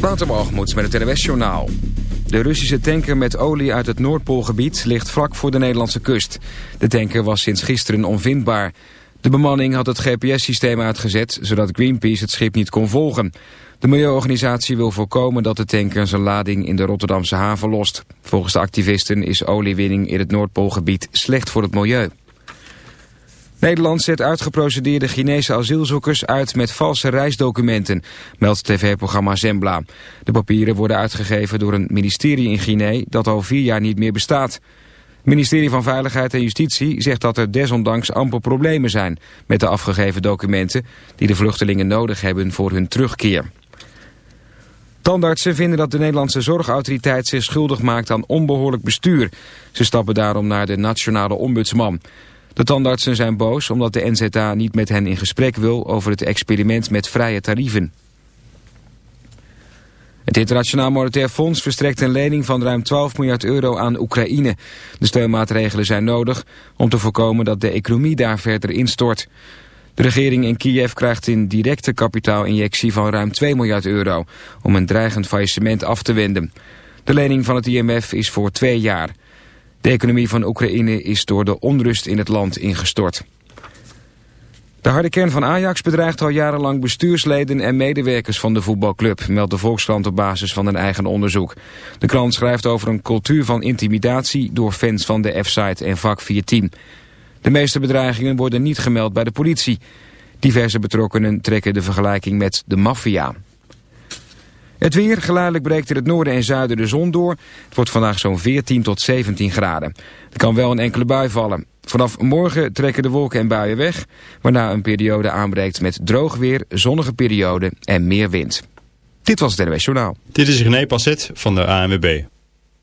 Waterbalgemoed met het NWS-journaal. De Russische tanker met olie uit het Noordpoolgebied ligt vlak voor de Nederlandse kust. De tanker was sinds gisteren onvindbaar. De bemanning had het GPS-systeem uitgezet, zodat Greenpeace het schip niet kon volgen. De milieuorganisatie wil voorkomen dat de tanker zijn lading in de Rotterdamse haven lost. Volgens de activisten is oliewinning in het Noordpoolgebied slecht voor het milieu. Nederland zet uitgeprocedeerde Chinese asielzoekers uit met valse reisdocumenten, meldt tv-programma Zembla. De papieren worden uitgegeven door een ministerie in Guinea dat al vier jaar niet meer bestaat. Het ministerie van Veiligheid en Justitie zegt dat er desondanks amper problemen zijn met de afgegeven documenten die de vluchtelingen nodig hebben voor hun terugkeer. Tandartsen vinden dat de Nederlandse zorgautoriteit zich schuldig maakt aan onbehoorlijk bestuur. Ze stappen daarom naar de nationale ombudsman. De tandartsen zijn boos omdat de NZA niet met hen in gesprek wil over het experiment met vrije tarieven. Het Internationaal Monetair Fonds verstrekt een lening van ruim 12 miljard euro aan Oekraïne. De steunmaatregelen zijn nodig om te voorkomen dat de economie daar verder instort. De regering in Kiev krijgt een directe kapitaalinjectie van ruim 2 miljard euro... om een dreigend faillissement af te wenden. De lening van het IMF is voor twee jaar... De economie van Oekraïne is door de onrust in het land ingestort. De harde kern van Ajax bedreigt al jarenlang bestuursleden en medewerkers van de voetbalclub, meldt de Volkskrant op basis van een eigen onderzoek. De krant schrijft over een cultuur van intimidatie door fans van de F-site en vak 410. De meeste bedreigingen worden niet gemeld bij de politie. Diverse betrokkenen trekken de vergelijking met de maffia. Het weer, geleidelijk breekt in het noorden en zuiden de zon door. Het wordt vandaag zo'n 14 tot 17 graden. Er kan wel een enkele bui vallen. Vanaf morgen trekken de wolken en buien weg, waarna een periode aanbreekt met droog weer, zonnige periode en meer wind. Dit was het NWS Journaal. Dit is René Passet van de ANWB.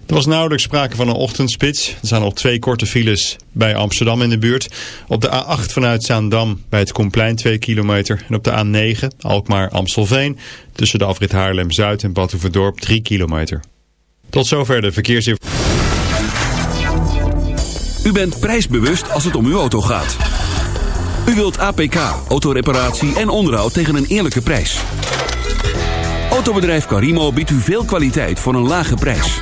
Er was nauwelijks sprake van een ochtendspits. Er zijn nog twee korte files bij Amsterdam in de buurt. Op de A8 vanuit Zaandam bij het Komplein 2 kilometer. En op de A9 Alkmaar-Amstelveen tussen de afrit Haarlem-Zuid en Badhoevedorp 3 kilometer. Tot zover de verkeersinformatie. U bent prijsbewust als het om uw auto gaat. U wilt APK, autoreparatie en onderhoud tegen een eerlijke prijs. Autobedrijf Carimo biedt u veel kwaliteit voor een lage prijs.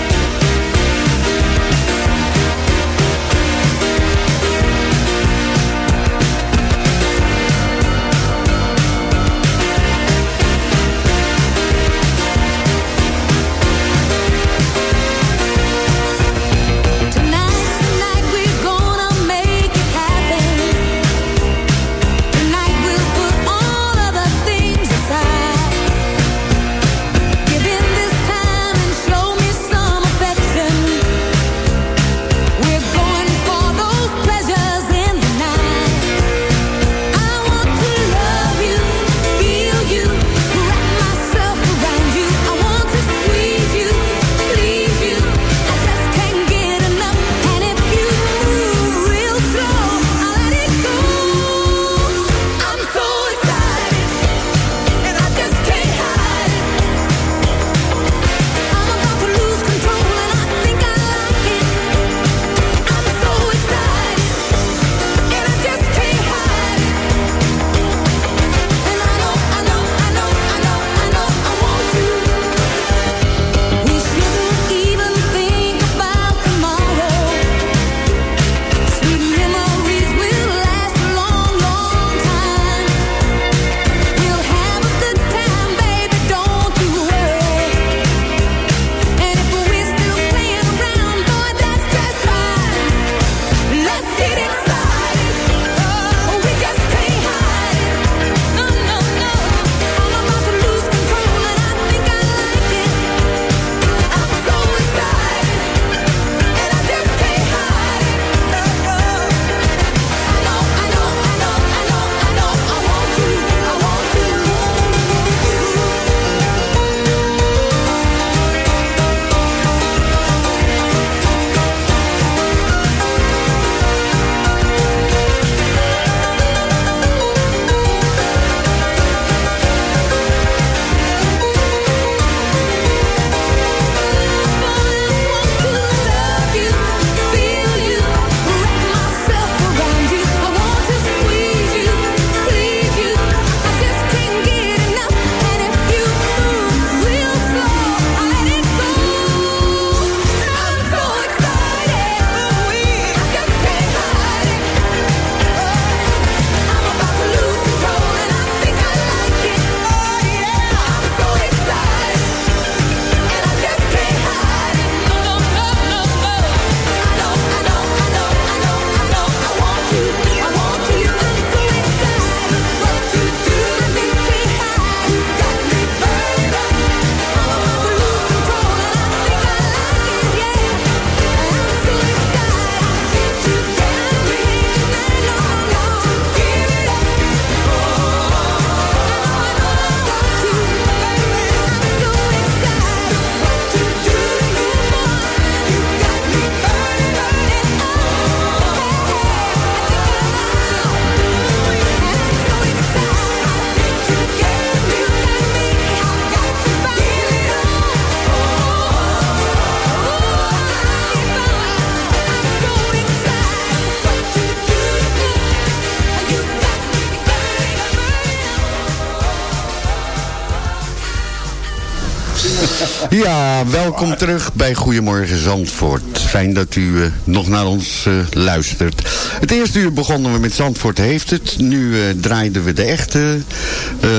Ja, welkom terug bij Goedemorgen Zandvoort. Fijn dat u uh, nog naar ons uh, luistert. Het eerste uur begonnen we met Zandvoort heeft het. Nu uh, draaiden we de echte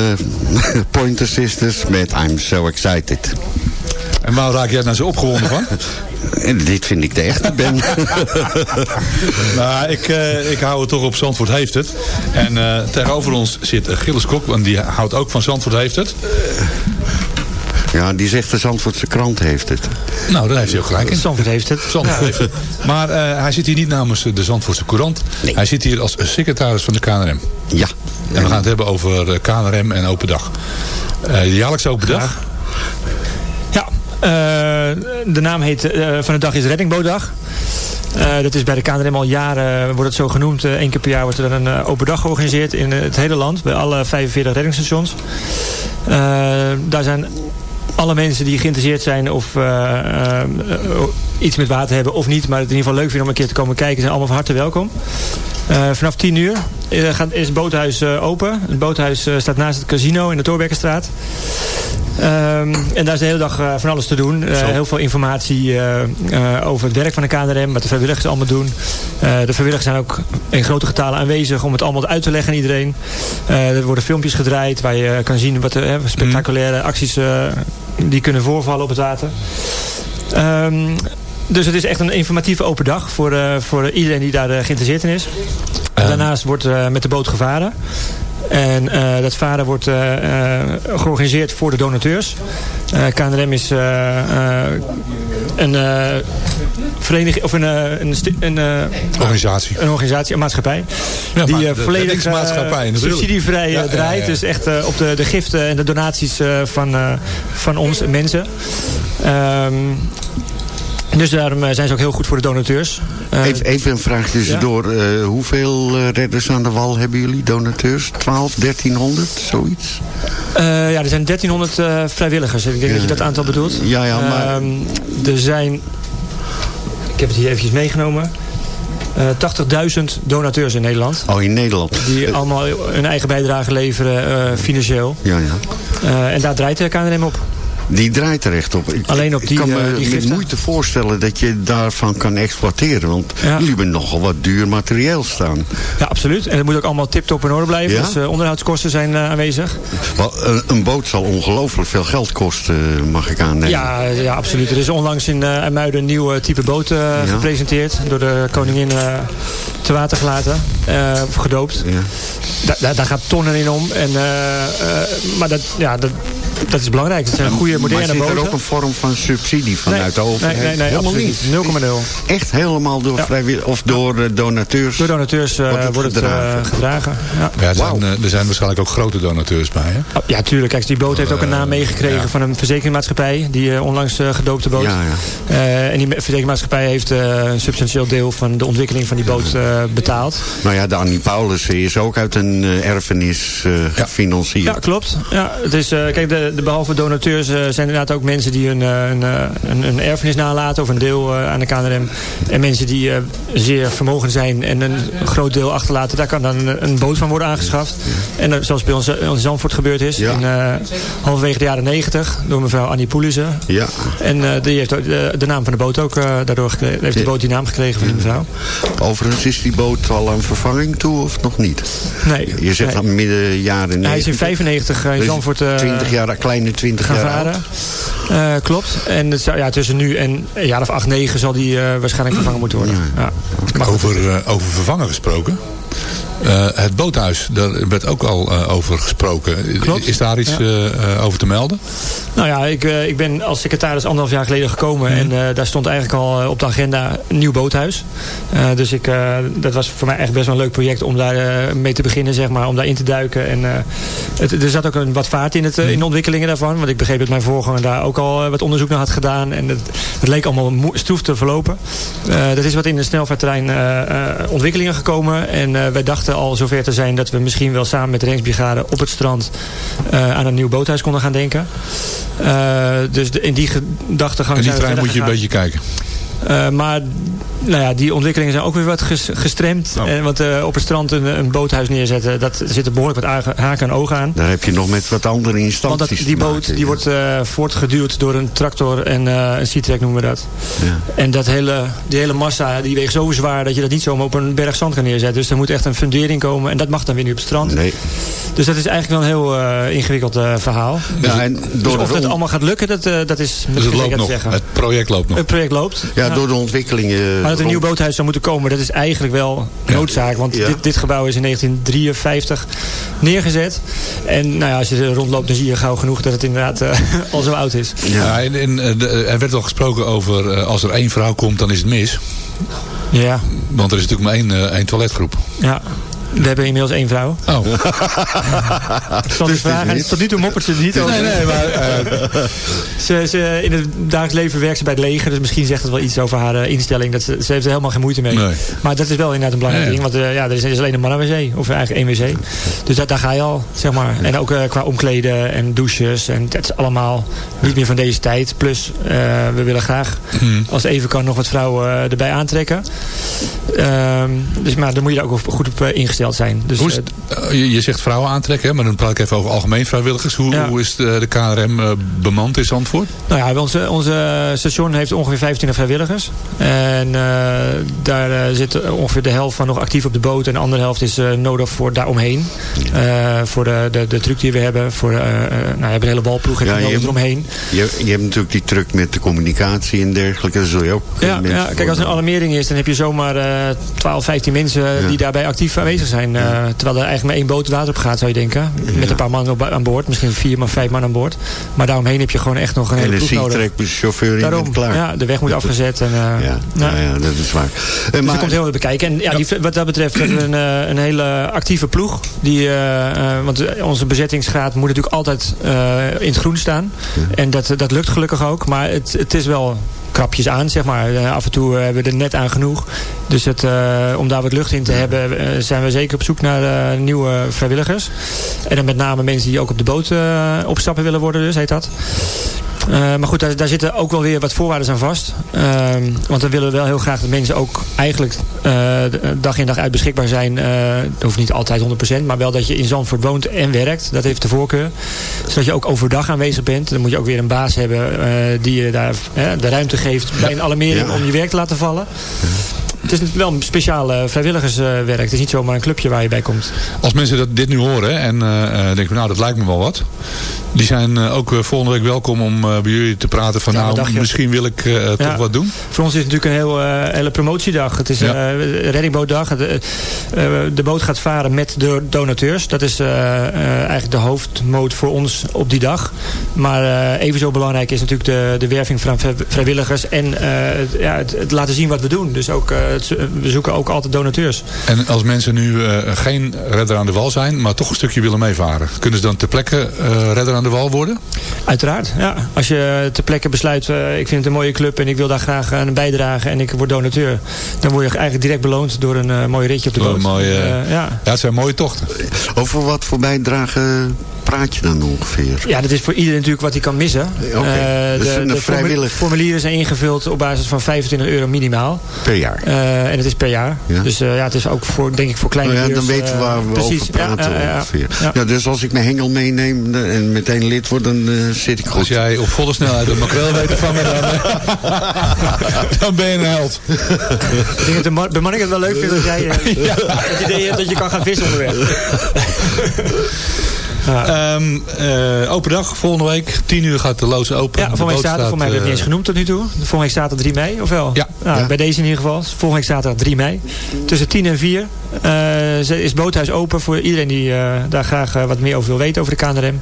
Pointer Sisters met I'm So Excited. En waar raak jij nou zo opgewonden van? Dit vind ik de echte Ben. nou, ik, uh, ik hou het toch op Zandvoort heeft het. En uh, tegenover ons zit Gilles Kok, want die houdt ook van Zandvoort heeft het. Ja, die zegt de Zandvoortse krant heeft het. Nou, daar heeft hij ook gelijk in. Zandvoort heeft het. Zandvoort heeft het. Maar uh, hij zit hier niet namens de Zandvoortse Courant. Nee. Hij zit hier als secretaris van de KNRM. Ja. En we gaan het hebben over KNRM en Open Dag. Uh, de jaarlijkse Open Dag. Ja, uh, de naam heet, van de dag is Reddingbootdag. Uh, dat is bij de KNRM al jaren, wordt het zo genoemd. Eén keer per jaar wordt er een uh, open dag georganiseerd in het hele land. Bij alle 45 reddingsstations. Uh, daar zijn alle mensen die geïnteresseerd zijn of uh, uh, iets met water hebben of niet, maar het in ieder geval leuk vinden om een keer te komen kijken, zijn allemaal van harte welkom. Vanaf 10 uur is het boothuis open. Het boothuis staat naast het casino in de Torbekkenstraat. Ehm, en daar is de hele dag van alles te doen. heel veel informatie over het werk van de KNRM, wat de vrijwilligers allemaal doen. de vrijwilligers zijn ook in grote getalen aanwezig om het allemaal uit te leggen aan iedereen. er worden filmpjes gedraaid waar je kan zien wat de spectaculaire mhm. acties die kunnen voorvallen op het water. Um, dus het is echt een informatieve open dag voor, voor iedereen die daar geïnteresseerd in is. Uh. Daarnaast wordt met de boot gevaren. En dat varen wordt georganiseerd voor de donateurs. KNRM is een vereniging of een, een, een, organisatie. Een organisatie, een maatschappij. Ja, die volledig subsidievrij draait. Dus echt op de, de giften en de donaties van, van ons mensen. Um, dus daarom eh, zijn ze ook heel goed voor de donateurs. Uh, even, even, een vraag tussendoor. Ja? Uh, hoeveel redders aan de wal hebben jullie, donateurs? 12, 1300, zoiets? Uh, ja, er zijn 1300 vrijwilligers. Ik denk dat je dat aantal bedoelt. Ja, ja, maar... Ehm, er zijn... Ik heb het hier eventjes meegenomen. 80.000 donateurs in Nederland. Oh, in Nederland. Die allemaal hun eigen bijdrage leveren, financieel. Ja, ja. en daar draait de KNRM op. Die draait er echt op. Ik, Alleen op die, ik kan me uh, die met moeite voorstellen dat je daarvan kan exploiteren. Want ja. jullie hebben nogal wat duur materieel staan. Ja, absoluut. En het moet ook allemaal tip-top in orde blijven. Ja? Dus uh, onderhoudskosten zijn uh, aanwezig. Wel, een, een, boot zal ongelooflijk veel geld kosten, mag ik aannemen. Ja, ja absoluut. Er is onlangs in uh, Muiden een nieuw type boot ja. gepresenteerd. Door de koningin te water gelaten. of gedoopt. Ja. Da da daar gaat tonnen in om. En, maar dat, ja, dat, dat is belangrijk. Het zijn goede, moderne boten. Maar zit er ook een vorm van subsidie vanuit nee, de overheid? Nee, nee, nee helemaal niet. 0,0. Echt helemaal door, ja. vrijwillig, of door uh, donateurs? Door donateurs uh, wordt het, wordt het gedragen. Uh, gedragen. Ja. Ja, er, zijn, er, zijn, waarschijnlijk ook grote donateurs bij. Hè? Oh, ja, tuurlijk. Kijk, die boot heeft ook een naam meegekregen van een verzekeringsmaatschappij. Die onlangs gedoopte boot. Ja, ja. en die verzekeringsmaatschappij heeft een substantieel deel van de ontwikkeling van die boot betaald. Nou ja, de Annie Paulus is ook uit een erfenis gefinancierd. Ja, klopt. Ja, het is, kijk, de, de behalve donateurs uh, zijn inderdaad ook mensen die hun, een, een, een, erfenis nalaten of een deel uh, aan de KNRM. En mensen die zeer vermogen zijn en een groot deel achterlaten. Daar kan dan een, een boot van worden aangeschaft. En zoals bij ons in Zandvoort gebeurd is. Ja. In, halverwege de jaren negentig door mevrouw Annie Poelissen. Ja. En die heeft de, de, naam van de boot ook daardoor gekregen. Heeft de boot die naam gekregen van die mevrouw. Overigens is die boot al aan vervanging toe of nog niet? Nee. Je zegt nee. aan midden jaren 90. Hij is in 95 in Zandvoort... 20 jaar, kleine 20 gaan jaar varen. Uh, klopt. En het zou, ja, tussen nu en een jaar of 8, 9 zal die uh, waarschijnlijk vervangen moeten worden. Ja. Ja. Over, uh, over vervangen gesproken. Uh, het boothuis, daar werd ook al uh, over gesproken. Klopt. Is daar iets ja. uh, over te melden? Nou ja, ik, ik ben als secretaris anderhalf jaar geleden gekomen. Mm. En daar stond eigenlijk al op de agenda een nieuw boothuis. dus ik, dat was voor mij echt best wel een leuk project om daar mee te beginnen. Zeg maar, om daarin te duiken. En, het, er zat ook een, wat vaart in, het, in de ontwikkelingen daarvan. Want ik begreep dat mijn voorganger daar ook al wat onderzoek naar had gedaan. En het, het leek allemaal stroef te verlopen. dat is wat in de snelvaartterrein ontwikkelingen gekomen. En wij dachten al zover te zijn dat we misschien wel samen met de Rijksbrigade op het strand uh, aan een nieuw boothuis konden gaan denken. Uh, dus de, in die gedachtegang en die trein moet je een beetje kijken. Uh, maar nou ja, die ontwikkelingen zijn ook weer wat gestremd. Oh. En, want uh, op het strand een, een, boothuis neerzetten, dat er zitten behoorlijk wat haken en ogen aan. Daar heb je nog met wat andere instanties Want dat, die boot maken, die ja. wordt uh, voortgeduwd door een tractor en een C-track noemen we dat. Ja. En dat hele, die hele massa die weegt zo zwaar dat je dat niet zomaar op een berg zand kan neerzetten. Dus er moet echt een fundering komen en dat mag dan weer niet op het strand. Nee. Dus dat is eigenlijk wel een heel ingewikkeld verhaal. Ja, en dus of dat allemaal gaat lukken, dat, dat is dus het loopt te nog. zeggen. Het project loopt nog. Het project loopt. Ja, door de ontwikkelingen. Maar dat een nieuw boothuis zou moeten komen, dat is eigenlijk wel noodzaak. Want Ja. dit, dit gebouw is in 1953 neergezet. En nou ja, als je er rondloopt, dan zie je gauw genoeg dat het inderdaad uh, al zo oud is. Ja, en, en, de, er werd al gesproken over uh, als er één vrouw komt, dan is het mis. Ja, Want er is natuurlijk maar één, één toiletgroep. ja. We hebben inmiddels één vrouw. Oh. Ik zal dus vragen. Tot nu toe moppert ze er niet over. Nee, nee, maar... eh, Ze, ze, in het dagelijks leven werkt ze bij het leger. Dus misschien zegt het wel iets over haar eh, instelling. Dat ze, ze heeft er helemaal geen moeite mee. Nee. Maar dat is wel inderdaad een belangrijk ding. Want eh, ja, er is, is alleen een mannenwc. Of eigenlijk één wc. Dus dat, daar ga je al, zeg maar. En ook qua omkleden en douches. En dat is allemaal niet meer van deze tijd. Plus, we willen graag, Hmm. als het even kan, nog wat vrouwen erbij aantrekken. Ehm, dus, maar dan moet je daar ook goed op ingesteld aangesteld zijn. Dus, hoe is, je, je, zegt vrouwen aantrekken, hè? maar dan praat ik even over algemeen vrijwilligers. Hoe, hoe is de, de KRM bemand in Zandvoort? Nou ja, onze, onze station heeft ongeveer 25 vrijwilligers. En daar zit ongeveer de helft van nog actief op de boot. En de andere helft is nodig voor daaromheen. voor de, de, de truc die we hebben. Voor, nou, we hebben een hele balploeg en ja, je hebt, eromheen. Je, je hebt natuurlijk die truc met de communicatie en dergelijke. Dat zul je ook ja, ja, kijk, als er een alarmering is, dan heb je zomaar uh, 12, 15 mensen die daarbij actief aanwezig zijn. Uh, terwijl er eigenlijk maar één boot water op gaat, zou je denken. Met een paar man aan boord. Misschien vier, maar vijf man aan boord. Maar daaromheen heb je gewoon echt nog een hele ploeg nodig. De chauffeur in Daarom, klaar. Ja, de weg moet afgezet. En, uh, ja, nou, ja, dat is waar. Dus maar, komt heel veel bekijken. En ja, die, wat dat betreft hebben we een, een hele actieve ploeg. Die, want onze bezettingsgraad moet natuurlijk altijd in het groen staan. En dat, dat lukt gelukkig ook. Maar het, het is wel krapjes aan, zeg maar. Uh, af en toe hebben we er net aan genoeg. Dus het, uh, om daar wat lucht in te hebben, zijn we zeker op zoek naar nieuwe vrijwilligers. En dan met name mensen die ook op de boot opstappen willen worden, dus heet dat. Uh, maar goed, daar, daar, zitten ook wel weer wat voorwaarden aan vast. Uh, want dan willen we wel heel graag dat mensen ook eigenlijk uh, dag in dag uit beschikbaar zijn. dat hoeft niet altijd 100%, maar wel dat je in Zandvoort woont en werkt. Dat heeft de voorkeur. Zodat je ook overdag aanwezig bent. Dan moet je ook weer een baas hebben die je daar de ruimte geeft bij een alarmering om je werk te laten vallen. Het is wel een speciaal vrijwilligerswerk. Het is niet zomaar een clubje waar je bij komt. Als mensen dat, dit nu horen en denken, nou dat lijkt me wel wat. Die zijn ook volgende week welkom om bij jullie te praten van nou, misschien wil ik toch wat doen. Voor ons is het natuurlijk een heel, hele promotiedag. Het is ja. reddingbootdag. De, de, boot gaat varen met de donateurs. Dat is eigenlijk de hoofdmoot voor ons op die dag. Maar even zo belangrijk is natuurlijk de, de werving van vrijwilligers. En ja, het, het, laten zien wat we doen. Dus ook, we zoeken ook altijd donateurs. En als mensen nu geen redder aan de wal zijn, maar toch een stukje willen meevaren. Kunnen ze dan ter plekke redder aan de wal worden? Uiteraard, ja. Als je ter plekke besluit, uh, ik vind het een mooie club en ik wil daar graag aan bijdragen en ik word donateur. Dan word je eigenlijk direct beloond door een uh, mooi ritje op de boot. Mooie, uh, ja. ja, het zijn mooie tochten. Over wat voor bijdrage praat je dan ongeveer? Ja, dat is voor iedereen natuurlijk wat hij kan missen. Okay. dus de, de vrijwillig... formulieren zijn ingevuld op basis van 25 euro minimaal. Per jaar? en het is per jaar. Ja. Dus ja, het is ook voor, denk ik voor kleine oh ja, Dan weten we waar we precies. over praten ongeveer. Ja, dus als ik mijn hengel meeneem en meteen lid word, dan zit ik goed. Als jij op volle snelheid een makreel weet te vangen, dan, dan ben je een held. ik denk dat de bemanning het wel leuk vindt dat jij uh, ja. het idee hebt dat je kan gaan vissen onderweg. Ja. Um, uh, open dag volgende week. 10 uur gaat de loods open. Ja, volgende week zaterdag. Voor mij hebben we het niet eens genoemd tot nu toe. Volgende week zaterdag 3 mei, of wel? Ja. Nou, ja. Bij deze in ieder geval. Volgende week zaterdag 3 mei. Tussen 10 en 4 uh, is het boothuis open voor iedereen die uh, daar graag wat meer over wil weten over de KNRM.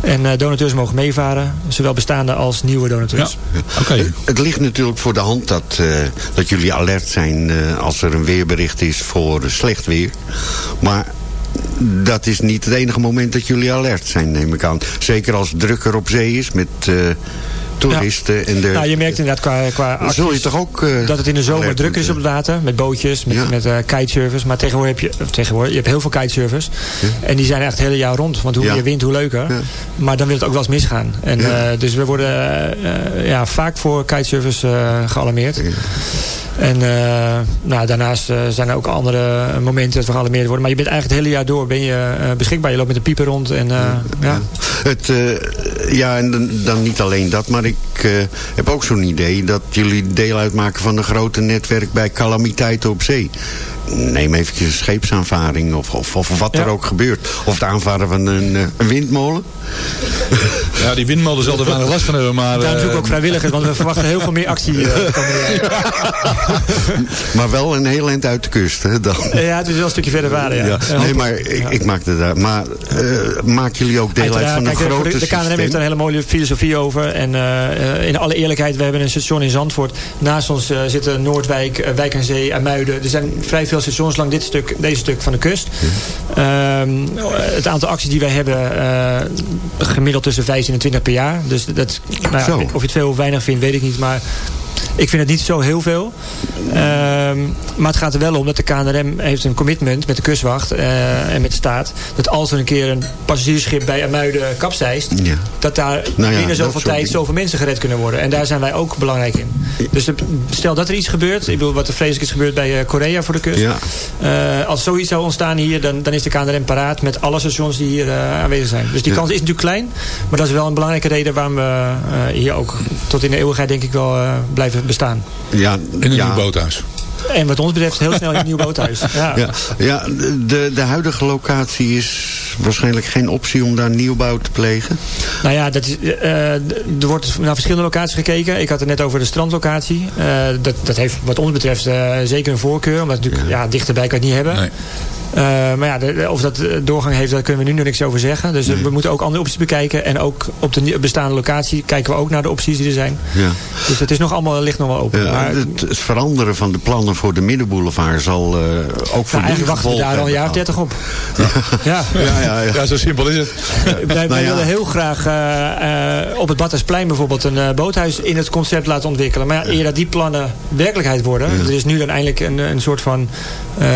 En donateurs mogen meevaren. Zowel bestaande als nieuwe donateurs. Ja. Okay. Het ligt natuurlijk voor de hand dat, dat jullie alert zijn als er een weerbericht is voor slecht weer. Maar dat is niet het enige moment dat jullie alert zijn, neem ik aan. Zeker als het drukker op zee is met uh, toeristen. Ja. En de, nou, je merkt inderdaad qua, qua acties, Zul je toch ook, uh, dat het in de zomer druk is op het water. Met bootjes, met, ja. met uh, kitesurfers. Maar tegenwoordig heb je, tegenwoordig, je hebt heel veel kitesurfers. Ja. En die zijn echt het hele jaar rond. Want hoe meer wind, hoe leuker. Maar dan wil het ook wel eens misgaan. En, dus we worden ja, vaak voor kitesurfers gealarmeerd. En uh, nou, daarnaast uh, zijn er ook andere momenten dat we gealarmeerd worden. Maar je bent eigenlijk het hele jaar door ben je, uh, beschikbaar. Je loopt met een pieper rond. En, ja. ja. Het, ja, en dan, dan, niet alleen dat. Maar ik heb ook zo'n idee dat jullie deel uitmaken van een grote netwerk bij calamiteiten op zee neem eventjes een scheepsaanvaring of, of, of wat ja. er ook gebeurt. Of het aanvaren van een, een windmolen. Ja, die windmolen zal er weinig last van hebben. Maar, Daarom zoeken ook vrijwilligers, want we verwachten heel veel meer actie. Uh, maar wel een heel eind uit de kust, hè, dan. Ja, het is wel een stukje verder varen, ja. ja. Nee, maar ik, ik maakte daar. Maar uh, maken jullie ook deel uit van een grote de, de KNRM heeft daar een hele mooie filosofie over. En uh, in alle eerlijkheid, we hebben een station in Zandvoort. Naast ons zitten Noordwijk, Wijk aan Zee, Muiden. Er zijn vrij veel stations langs dit stuk, deze stuk van de kust. Ja. Uh, het aantal acties die wij hebben, gemiddeld tussen 15 en 20 per jaar. Dus dat, nou ja, of je het veel of weinig vindt, weet ik niet. Maar Ik vind het niet zo heel veel. Ehm, maar het gaat er wel om dat de KNRM heeft een commitment met de kustwacht uh, en met de staat. Dat als er een keer een passagiersschip bij Amuiden kapseist. Ja. Dat daar nou ja, binnen zoveel tijd zoveel mensen gered kunnen worden. En daar zijn wij ook belangrijk in. Dus stel dat er iets gebeurt. Ik bedoel wat er vreselijk is gebeurd bij Korea voor de kust. Ja. Uh, als zoiets zou ontstaan hier. Dan, dan is de KNRM paraat met alle stations die hier aanwezig zijn. Dus die kans is natuurlijk klein. Maar dat is wel een belangrijke reden waarom we hier ook tot in de eeuwigheid denk ik wel blijven bestaan. Ja, in een nieuw boothuis. En wat ons betreft heel snel een nieuw boothuis. Ja, ja, ja de, de huidige locatie is waarschijnlijk geen optie om daar nieuwbouw te plegen? Nou ja, dat is, uh, er wordt naar verschillende locaties gekeken. Ik had het net over de strandlocatie. Uh, dat, dat heeft wat ons betreft uh, zeker een voorkeur. Omdat natuurlijk ja. dichterbij kan je het niet hebben. Nee. Uh, maar ja, of dat eh, doorgang heeft, daar kunnen we nu nog niks over zeggen. Dus we moeten ook andere opties bekijken. En ook op de bestaande locatie kijken we ook naar de opties die er zijn. Ja. Dus het is nog allemaal, ligt nog wel open. Ja, maar, het, het, veranderen van de plannen voor de middenboulevard zal uh, ook voor nou, wachten we daar al een jaar of dertig op. Ja. Ja. Ja. Ja, zo simpel is het. wij, nou willen heel graag uh, op het Badhuisplein bijvoorbeeld een boothuis in het concept laten ontwikkelen. Maar ja, eer dat die plannen werkelijkheid worden. Er is nu dan eindelijk een, een soort van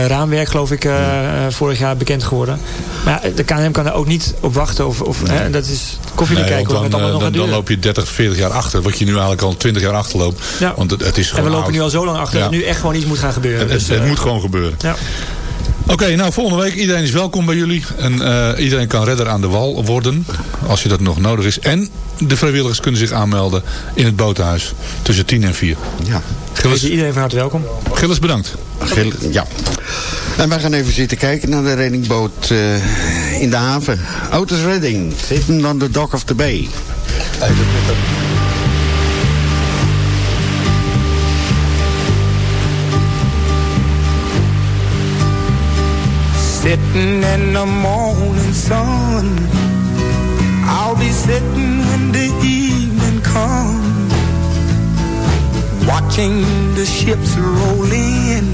raamwerk geloof ik uh, vorig jaar bekend geworden. Maar de KNM kan er ook niet op wachten. Of, of hè, dat is koffie nee, kijken. Dan, dan, dan, dan, loop je 30, 40 jaar achter. Wat je nu eigenlijk al 20 jaar achterloopt. Ja. Want het, het is en we lopen nu al zo lang achter dat nu echt gewoon iets moet gaan gebeuren. Het, dus, het, het moet gewoon gebeuren. Ja. Oké, nou volgende week. Iedereen is welkom bij jullie. En uh, iedereen kan redder aan de wal worden. Als je dat nog nodig is. En de vrijwilligers kunnen zich aanmelden in het botenhuis. Tussen 10 en 4. Ja. Gilles, iedereen van harte welkom. Gilles, bedankt. Gilles, ja. En wij gaan even zitten kijken naar de reddingboot uh, in de haven. Autos Redding. Zitten on the dock of the bay. Sitting in the morning sun I'll be sitting when the evening comes Watching the ships roll in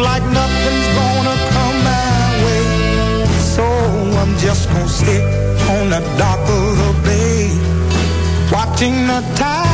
like nothing's gonna come my way. So I'm just gonna sit on the dock of the bay, watching the tide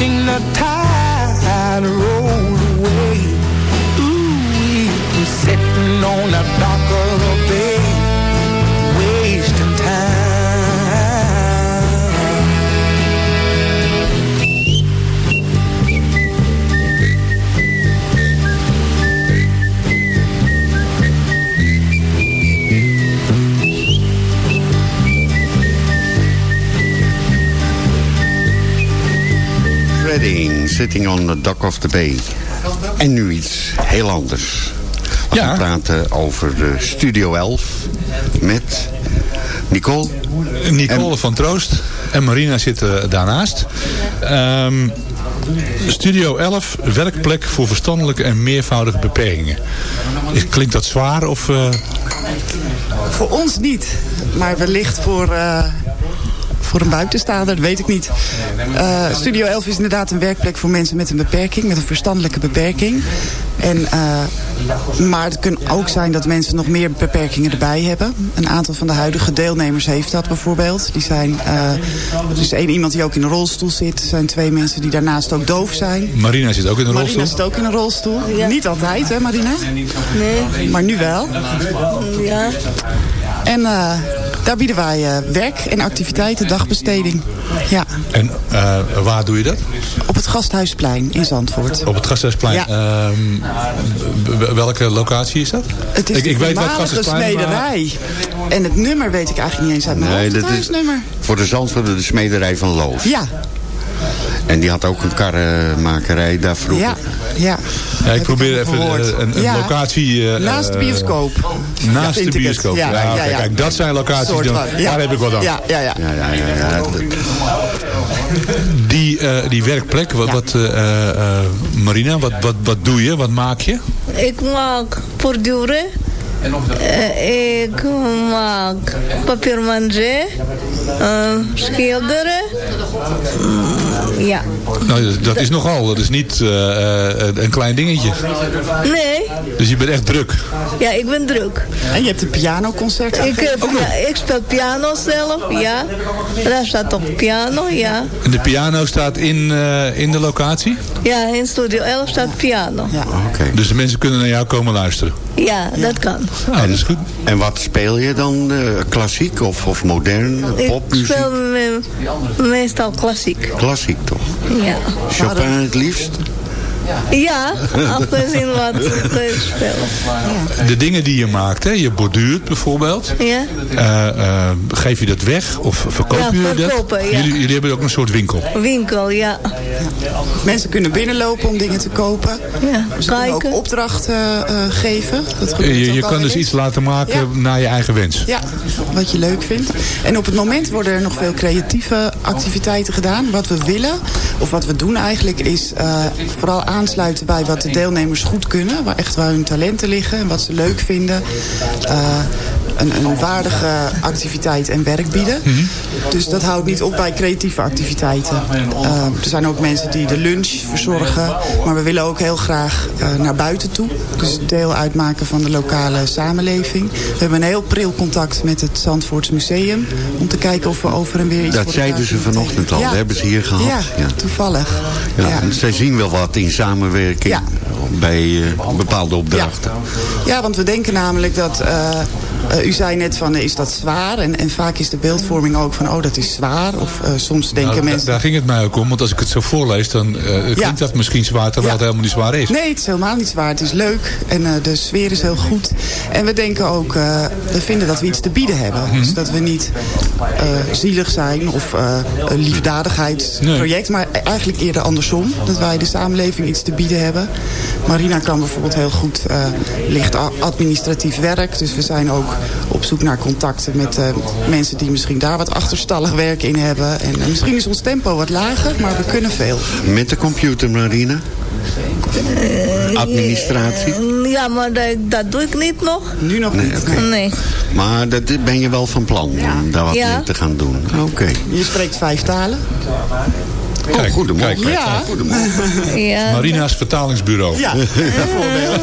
watching the tide Sitting on the Dock of the Bay. En nu iets heel anders. We ja. gaan praten over de Studio 11 met Nicole. Nicole van Troost en Marina zitten daarnaast. Um, Studio 11, werkplek voor verstandelijke en meervoudige beperkingen. Klinkt dat zwaar of... Uh... Voor ons niet, maar wellicht voor... Uh voor een buitenstaander, dat weet ik niet. Uh, Studio 11 is inderdaad een werkplek voor mensen met een beperking, met een verstandelijke beperking. En, uh, maar het kan ook zijn dat mensen nog meer beperkingen erbij hebben. Een aantal van de huidige deelnemers heeft dat bijvoorbeeld. Die zijn, uh, is één iemand die ook in een rolstoel zit. Er zijn twee mensen die daarnaast ook doof zijn. Marina zit ook in een rolstoel? Marina zit ook in een rolstoel. Niet altijd, hè Marina? Nee. Maar nu wel. Ja. En uh, daar bieden wij uh, werk en activiteiten, dagbesteding. Ja. En uh, waar doe je dat? Op het Gasthuisplein in Zandvoort. Op het Gasthuisplein. Ja. Ehm, welke locatie is dat? Het is ik, de ik weet smederij. Maar... En het nummer weet ik eigenlijk niet eens uit mijn nee, hoofd. Het dat huisnummer. Is voor de Zandvoort de smederij van Loof. Ja. En die had ook een karrenmakerij daar vroeger. Ja, ja. ja ik probeer even gehoord. een, een ja. locatie... Uh, naast de bioscoop. Naast ja, de bioscoop. Ja, ja, ja, Kijk, dat zijn locaties, dan, daar heb ik wat aan. Ja, ja, ja. ja, ja, ja, Die, uh, die werkplek, wat, wat uh, Marina, wat, wat, wat doe je? Wat maak je? Ik maak borduren. Uh, ik maak papier-maché, uh, schilderen. Ja. Nou, dat is nogal. Dat is niet uh, een klein dingetje. Nee. Dus je bent echt druk. Ja, ik ben druk. En je hebt een pianoconcert ik, heb, ja, ik speel piano zelf, ja. Daar staat op piano, ja. En de piano staat in, in de locatie? Ja, in Studio 11 staat piano. Ja. Okay. Dus de mensen kunnen naar jou komen luisteren? Ja, dat kan. Nou, dat is goed. En wat speel je dan? Uh, klassiek of, of modern? Popmuziek? Ik speel me, meestal klassiek. Klassiek toch? Ja. Chopin het liefst? Ja, afgezien wat ik speel. De dingen die je maakt, hè? je borduurt bijvoorbeeld. Ja. Uh, uh, geef je dat weg of verkoop ja, je verkopen, dat? Ja. Jullie, jullie hebben ook een soort winkel. Winkel, ja. ja. Mensen kunnen binnenlopen om dingen te kopen. Ja, Ze kunnen ook opdrachten uh, geven. Dat je je kan dus iets laten maken ja. naar je eigen wens. Ja, wat je leuk vindt. En op het moment worden er nog veel creatieve activiteiten gedaan. Wat we willen, of wat we doen eigenlijk, is vooral aansluiten bij wat de deelnemers goed kunnen. Waar echt waar hun talenten liggen en wat ze leuk vinden. Uh, een, een, waardige activiteit en werk bieden. Mhm. Mm -hmm. Dus dat houdt niet op bij creatieve activiteiten. Uh, er zijn ook mensen die de lunch verzorgen. Maar we willen ook heel graag uh, naar buiten toe. Dus deel uitmaken van de lokale samenleving. We hebben een heel pril contact met het Zandvoorts Museum. Om te kijken of we over en weer iets Dat zeiden ze vanochtend al. Ja. Dat hebben ze hier gehad. Ja, ja. toevallig. Ja, ja. Zij zien wel wat in samenwerking bij uh, bepaalde opdrachten. Ja. ja, want we denken namelijk dat... Uh, uh, u zei net van, is dat zwaar? En, en, vaak is de beeldvorming ook van, oh, dat is zwaar. Of soms denken nou, mensen... Daar ging het mij ook om, want als ik het zo voorlees... dan klinkt dat misschien zwaar, terwijl het helemaal niet zwaar is. Nee, het is helemaal niet zwaar. Het is leuk en de sfeer is heel goed. En we denken ook, we vinden dat we iets te bieden hebben. Mhm. Dus dat we niet zielig zijn of een liefdadigheidsproject... Nee. maar eigenlijk eerder andersom. Dat wij de samenleving iets te bieden hebben. Marina kan bijvoorbeeld heel goed licht administratief werk. Dus we zijn ook op zoek naar contacten met uh, mensen die misschien daar wat achterstallig werk in hebben. En uh, misschien is ons tempo wat lager, maar we kunnen veel. Met de computer, Marina? Administratie? Ja, maar dat, dat, doe ik niet nog. Nu nog nee, niet? Okay. Nee. Maar dat ben je wel van plan ja. om daar wat ja. mee te gaan doen? Oké. Okay. Je spreekt vijf talen? Kijk, oh, goedemorgen. Kijk, ja. goedemorgen. Ja. Marina's vertalingsbureau. Ja, bijvoorbeeld.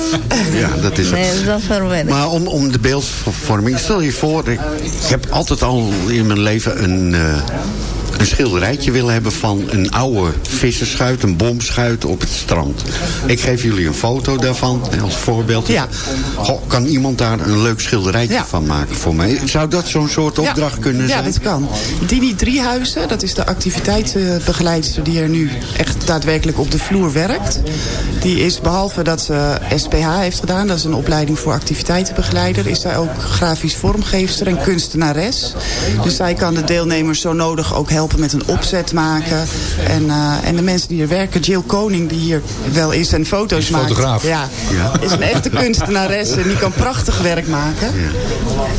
ja, dat is nee, dat verwerkt. Maar om, om de beeldvorming, stel je voor, ik, ik heb altijd al in mijn leven een... Uh, een schilderijtje willen hebben van een oude visserschuit, een bomschuit op het strand. Ik geef jullie een foto daarvan als voorbeeld. Ja. Goh, kan iemand daar een leuk schilderijtje ja. van maken voor mij? Zou dat zo'n soort opdracht ja. kunnen zijn? Ja, dat kan. Dini Driehuizen, dat is de activiteitsbegeleidster die er nu echt daadwerkelijk op de vloer werkt. Die is behalve dat ze SPH heeft gedaan, dat is een opleiding voor activiteitenbegeleider, is zij ook grafisch vormgeefster en kunstenares. Dus zij kan de deelnemers zo nodig ook helpen helpen met een opzet maken. En, en de mensen die er werken, Jill Koning, die hier wel is en foto's is maakt. fotograaf. Ja, is een echte kunstenares en die kan prachtig werk maken.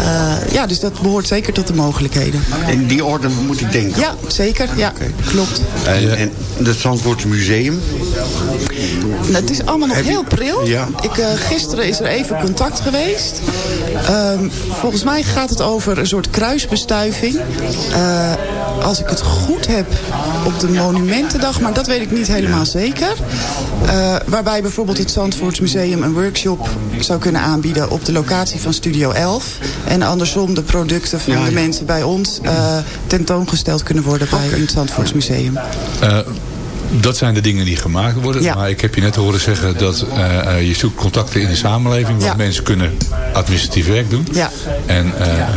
Ja. ja, dus dat behoort zeker tot de mogelijkheden. In die orde moet ik denken? Ja, zeker. Ja, klopt. En, en het Zandvoort Museum? Nou, het is allemaal nog heel pril. Ja. Ik, uh, gisteren is er even contact geweest. Uh, volgens mij gaat het over een soort kruisbestuiving. Uh, als ik het goed heb op de Monumentendag, maar dat weet ik niet helemaal zeker. Uh, waarbij bijvoorbeeld het Zandvoorts Museum een workshop zou kunnen aanbieden op de locatie van Studio 11. En andersom de producten van Ja, de mensen bij ons uh, tentoongesteld kunnen worden bij in het Zandvoorts Museum. Dat zijn de dingen die gemaakt worden. Ja. Maar ik heb je net horen zeggen dat eh, eh, je zoekt contacten in de samenleving. Want Ja. mensen kunnen administratief werk doen. Ja. En eh,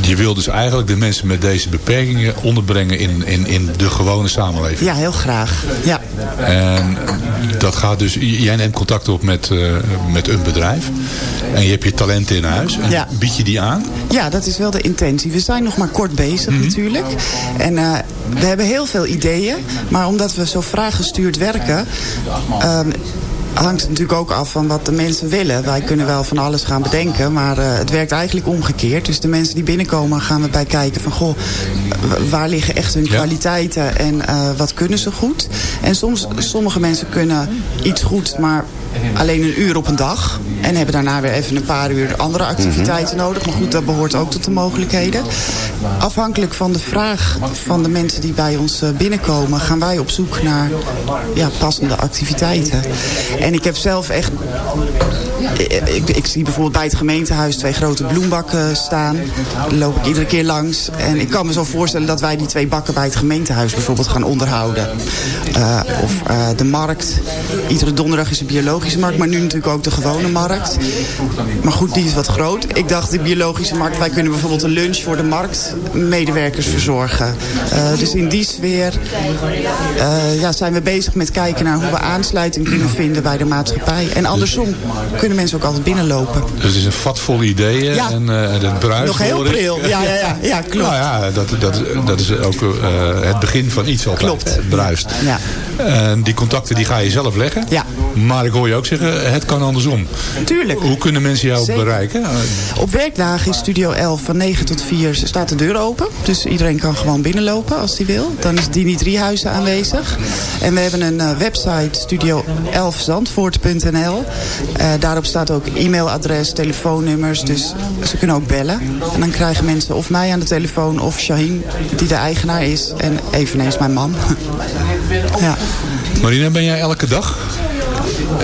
je wil dus eigenlijk de mensen met deze beperkingen onderbrengen in, in, in de gewone samenleving. Ja, heel graag. Ja. En dat gaat dus, jij neemt contact op met, met een bedrijf. En je hebt je talenten in huis. En Ja. bied je die aan? Ja, dat is wel de intentie. We zijn nog maar kort bezig Mhm. natuurlijk. En we hebben heel veel ideeën. Maar omdat we zo vraaggestuurd werken... ehm, hangt het natuurlijk ook af van wat de mensen willen. Wij kunnen wel van alles gaan bedenken, maar eh, het werkt eigenlijk omgekeerd. Dus de mensen die binnenkomen gaan we bij kijken van... goh, waar liggen echt hun kwaliteiten en eh, wat kunnen ze goed? En soms, sommige mensen kunnen iets goed, maar alleen een uur op een dag. En hebben daarna weer even een paar uur andere activiteiten nodig. Maar goed, dat behoort ook tot de mogelijkheden. Afhankelijk van de vraag van de mensen die bij ons eh, binnenkomen... gaan wij op zoek naar ja, passende activiteiten. En ik heb zelf echt... Ik, ik zie bijvoorbeeld bij het gemeentehuis twee grote bloembakken staan. Daar loop ik iedere keer langs. En ik kan me zo voorstellen dat wij die twee bakken bij het gemeentehuis bijvoorbeeld gaan onderhouden. Eh, of eh, de markt. Iedere donderdag is een biologische markt, maar nu natuurlijk ook de gewone markt. Maar goed, die is wat groot. Ik dacht, de biologische markt, wij kunnen bijvoorbeeld een lunch voor de marktmedewerkers verzorgen. Eh, dus in die sfeer eh, ja, zijn we bezig met kijken naar hoe we aansluiting kunnen vinden bij de maatschappij. En andersom kunnen mensen ook altijd binnenlopen. Dus het is een vat vol ideeën. Ja. En, eh, en het bruist. Nog heel pril. Ja, ja, ja, ja, klopt. Nou ja, dat, dat, dat is ook eh, het begin van iets altijd. Klopt. Het bruist. Ja. En die contacten die ga je zelf leggen. Ja. Maar ik hoor je ook zeggen, het kan andersom. Tuurlijk. Hoe kunnen mensen jou Zeker. bereiken? Op werkdagen is Studio 11 van 9 tot 4 staat de deur open. Dus iedereen kan gewoon binnenlopen als hij wil. Dan is Dini Driehuizen aanwezig. En we hebben een eh, website studio11zandvoort.nl. Eh, daarop staat ook e-mailadres, telefoonnummers. Dus ze kunnen ook bellen. En dan krijgen mensen of mij aan de telefoon of Shaheen, die de eigenaar is. En eveneens mijn man. ja. Marina, ben jij elke dag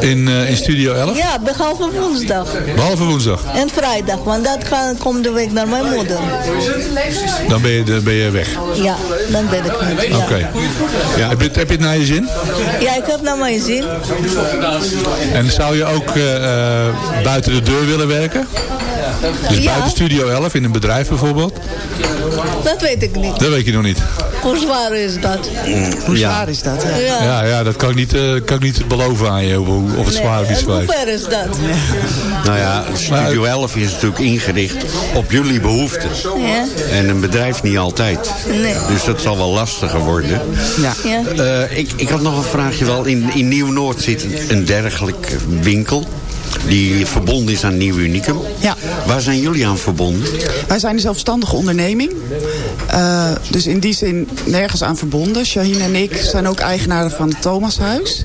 in, eh, in Studio 11? Ja, behalve woensdag. Behalve woensdag. En vrijdag, want dat gaat, komt de week naar mijn moeder. Dan ben je, dan ben je weg. Ja, dan ben ik. Ja. Oké. Ja, heb, je, het- heb je het naar je zin? ja, ik heb naar mijn zin. En zou je ook eh, eh, buiten de deur willen werken? Dus Ja. buiten Studio 11 in een bedrijf bijvoorbeeld? Dat weet ik niet. Dat weet je nog niet. Hoe zwaar is dat? Hoe zwaar is dat? Ja. Ja. Ja, ja dat kan ik niet, eh, kan ik niet beloven aan je hoe- of het zwaar of niet en zwaar hoe is. ver is dat? Nou ja, Studio 11 is natuurlijk ingericht op jullie behoeften. Ja. En een bedrijf niet altijd. Nee. Dus dat zal wel lastiger worden. Ja. Ja. Eh, ik, ik had nog een vraagje wel. In, in Nieuw-Noord zit een dergelijke winkel. Die verbonden is aan Nieuw Unicum. Ja. Waar zijn jullie aan verbonden? Wij zijn een zelfstandige onderneming. Eh, dus in die zin nergens aan verbonden. Shaheen en ik zijn ook eigenaren van het Thomashuis.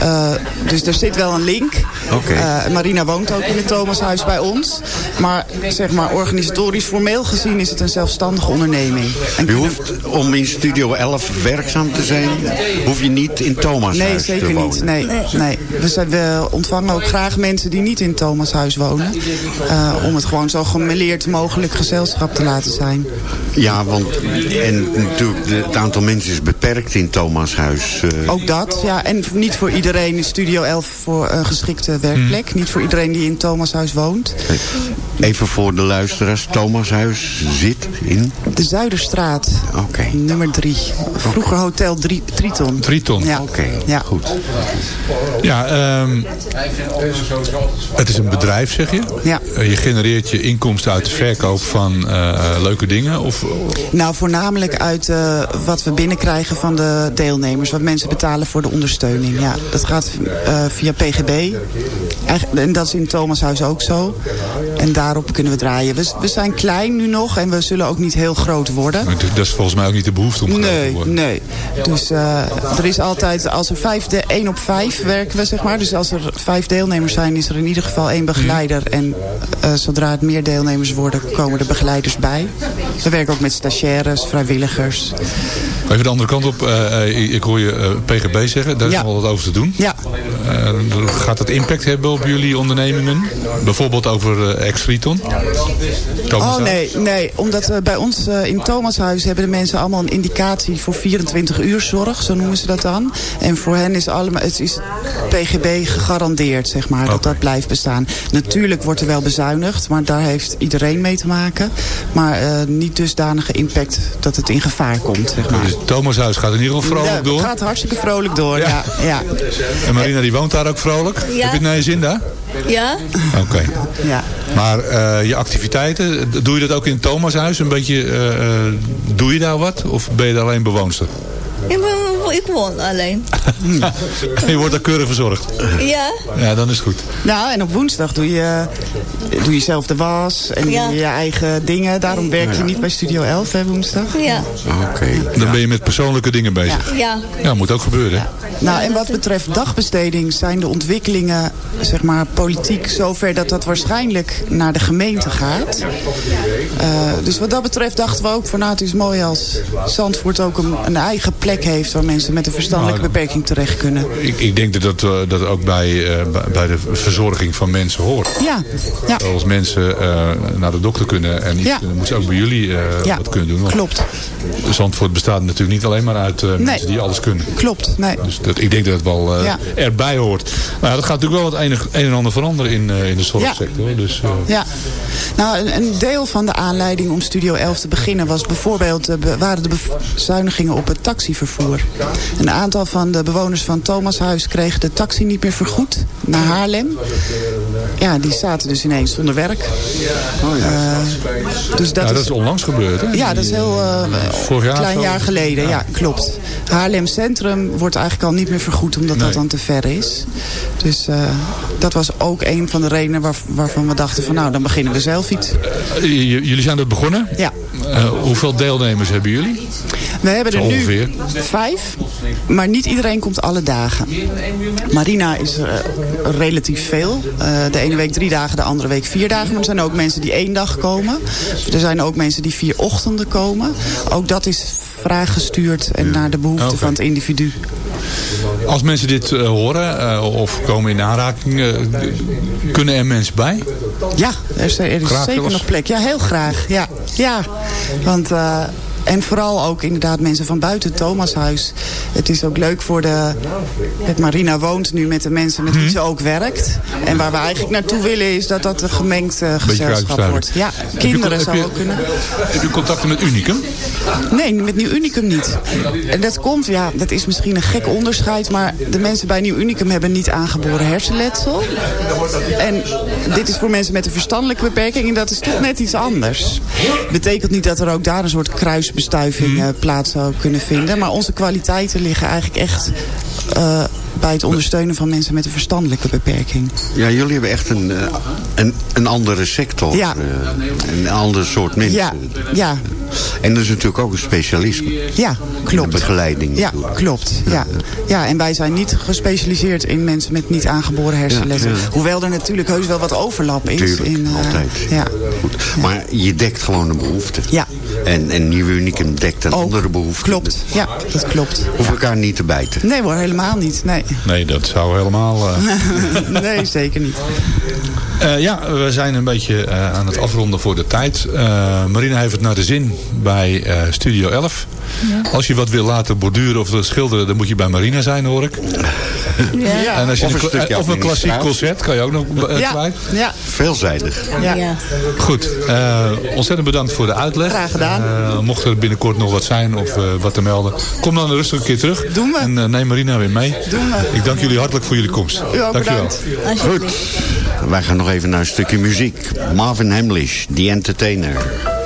Eh, dus er zit wel een link. Oké. Eh, Marina woont ook in het Thomashuis bij ons. Maar zeg maar organisatorisch formeel gezien is het een zelfstandige onderneming. En Je hoeft om in Studio 11 werkzaam te zijn, hoef je niet in Thomas Nee, te zeker wonen. niet. Nee, nee. We, zijn, we ontvangen ook graag mensen die niet in Thomashuis wonen. eh, om het gewoon zo gemêleerd mogelijk gezelschap te laten zijn. Ja, want en natuurlijk het aantal mensen is beperkt in Thomashuis. eh Ook dat, ja. En niet voor iedereen is Studio 11 voor een geschikte werkplek. Niet voor iedereen die in Thomashuis woont. Even voor de luisteraars, Thomashuis zit in... De Zuiderstraat, Oké. nummer 3. Vroeger Hotel Drie- Triton. Triton. Ja. Oké, ja. goed. Ja, ehm, Het is een bedrijf, zeg je? Ja. je genereert je inkomsten uit de verkoop van leuke dingen? Of... Nou, voornamelijk uit wat we binnenkrijgen van de deelnemers. Wat mensen betalen voor de ondersteuning. Ja, dat gaat via PGB. En dat is in Thomashuis ook zo. En daarop kunnen we draaien. We, we zijn klein nu nog en we zullen ook niet heel groot worden. Maar dat is volgens mij ook niet de behoefte om nee, te worden. Nee, Dus uh, er is altijd, als er vijf, de, één op vijf werken we zeg maar. Dus als er vijf deelnemers zijn, is er in ieder geval één begeleider. Mhm. En uh, zodra het meer deelnemers worden, komen er begeleiders bij. We werken ook met stagiaires, vrijwilligers. Even de andere kant op. Uh, ik hoor je PGB zeggen. Daar is ja. wat over te doen. Ja. Gaat dat impact hebben op jullie ondernemingen? Bijvoorbeeld over ex-Friton? Oh nee, nee. Omdat uh, bij ons uh, in Thomashuis hebben de mensen allemaal een indicatie voor 24 uur zorg. Zo noemen ze dat dan. En voor hen is, allemaal, het is PGB gegarandeerd, zeg maar. Okay. Dat dat blijft bestaan. Natuurlijk wordt er wel bezuinigd. Maar daar heeft iedereen mee te maken. Maar uh, niet dusdanige impact dat het in gevaar komt, zeg maar. Dus Thomashuis gaat in ieder geval vrolijk ja, door? Het gaat hartstikke vrolijk door, ja. ja, ja. En Marina die woont daar ook vrolijk? Ja. Heb je het naar je zin daar? Ja. Oké. Okay. Ja. Maar uh, je activiteiten, doe je dat ook in het Thomashuis? Een beetje, uh, doe je daar wat? Of ben je daar alleen bewoonster? Ik, ben, ik woon alleen. je wordt daar keurig verzorgd? Ja. Ja, dan is het goed. Nou, en op woensdag doe je, doe je zelf de was en ja. je eigen dingen. Daarom werk je niet bij Studio 11, hè, woensdag? Ja. Oké. Okay. Dan ben je met persoonlijke dingen bezig? Ja. Ja, moet ook gebeuren. Ja. Nou, en wat betreft dagbesteding zijn de ontwikkelingen, zeg maar, politiek zover dat dat waarschijnlijk naar de gemeente gaat. Uh, dus wat dat betreft dachten we ook van, nou, het is mooi als Zandvoort ook een, een eigen plek heeft waar mensen met een verstandelijke nou, beperking terecht kunnen. Ik, ik denk dat dat, dat ook bij, uh, bij de verzorging van mensen hoort. Ja. ja. Als mensen uh, naar de dokter kunnen en niet, ja. moeten ze ook bij jullie ja. wat kunnen doen. Klopt. Zandvoort bestaat natuurlijk niet alleen maar uit nee. mensen die alles kunnen. Klopt, nee. Dus dat, ik denk dat het wel erbij hoort. Maar dat gaat natuurlijk wel het een, een en ander veranderen in, in de zorgsector. Dus, ja. Nou, een, een, deel van de aanleiding om Studio 11 te beginnen was bijvoorbeeld, waren de bezuinigingen op het taxivervoer. Een aantal van de bewoners van Thomashuis kregen de taxi niet meer vergoed naar Haarlem. Ja, die zaten dus ineens zonder werk. Oh, ja. uh, dus dat, ja, dat is onlangs gebeurd, hè? Ja, dat is heel uh, Vorig jaar klein jaar geleden. Ja. ja. klopt. Haarlem Centrum wordt eigenlijk al niet meer vergoed omdat nee. dat dan te ver is. Dus uh, dat was ook een van de redenen waar, waarvan we dachten van nou, dan beginnen we zelf iets. jullie zijn dat begonnen? Ja. hoeveel deelnemers hebben jullie? We hebben er ongeveer. nu vijf, maar niet iedereen komt alle dagen. Marina is uh, relatief veel. Uh, de ene week drie dagen, de andere week vier dagen. Maar er zijn ook mensen die één dag komen. Er zijn ook mensen die vier ochtenden komen. Ook dat is vraaggestuurd en naar de behoeften okay. van het individu. Als mensen dit uh, horen of komen in aanraking, kunnen er mensen bij? Ja, er is, er is zeker nog plek. Ja, heel graag. Ja, ja. want... En vooral ook inderdaad mensen van buiten het Thomashuis. Het is ook leuk voor de... Het Marina woont nu met de mensen met wie ze ook werkt. En waar we eigenlijk naartoe willen is dat dat een gemengd uh, gezelschap wordt. Ja, kinderen zou ook kunnen. Heb je contacten met Unicum? Nee, met Nieuw Unicum niet. En dat komt, ja, dat is misschien een gek onderscheid... maar de mensen bij Nieuw Unicum hebben niet aangeboren hersenletsel. En dit is voor mensen met een verstandelijke beperking... en dat is toch net iets anders. Betekent niet dat er ook daar een soort kruis bestuiving uh, plaats zou kunnen vinden. Maar onze kwaliteiten liggen eigenlijk echt uh, bij het ondersteunen van mensen met een verstandelijke beperking. Ja, jullie hebben echt een, uh, een, een andere sector. Ja. een ander soort mensen. Ja, ja. En dat is natuurlijk ook een specialisme. Ja, klopt. De begeleiding. Ja, klopt. Ja. Ja, en wij zijn niet gespecialiseerd in mensen met niet aangeboren hersenlessen. Ja, ja. Hoewel er natuurlijk heus wel wat overlap is. Tuurlijk, in, uh, altijd. Ja. Goed. Maar je dekt gewoon een behoefte. Ja. En, en Nieuw Unicum dekt een ook. andere behoefte. Klopt, ja, dat klopt. Hoef elkaar niet te bijten. Nee hoor, helemaal niet. Nee, nee dat zou helemaal... Uh... nee, zeker niet. Uh, ja, we zijn een beetje uh, aan het afronden voor de tijd. Uh, Marina heeft het naar de zin bij Studio 11. Ja. Als je wat wil laten borduren of schilderen, dan moet je bij Marina zijn, hoor ik. Ja. En als je of een, een, of een klassiek concert kan je ook nog ja. kwijt. Ja. Veelzijdig. Ja. ja. Goed, ontzettend bedankt voor de uitleg. Graag gedaan. mocht er binnenkort nog wat zijn of wat te melden, kom dan rustig een keer terug. Doen we. En neem Marina weer mee. Doen we. Ik dank jullie hartelijk voor jullie komst. U ook Dankjewel. bedankt. Goed. Wij gaan nog even naar een stukje muziek. Marvin Hamlish, The Entertainer.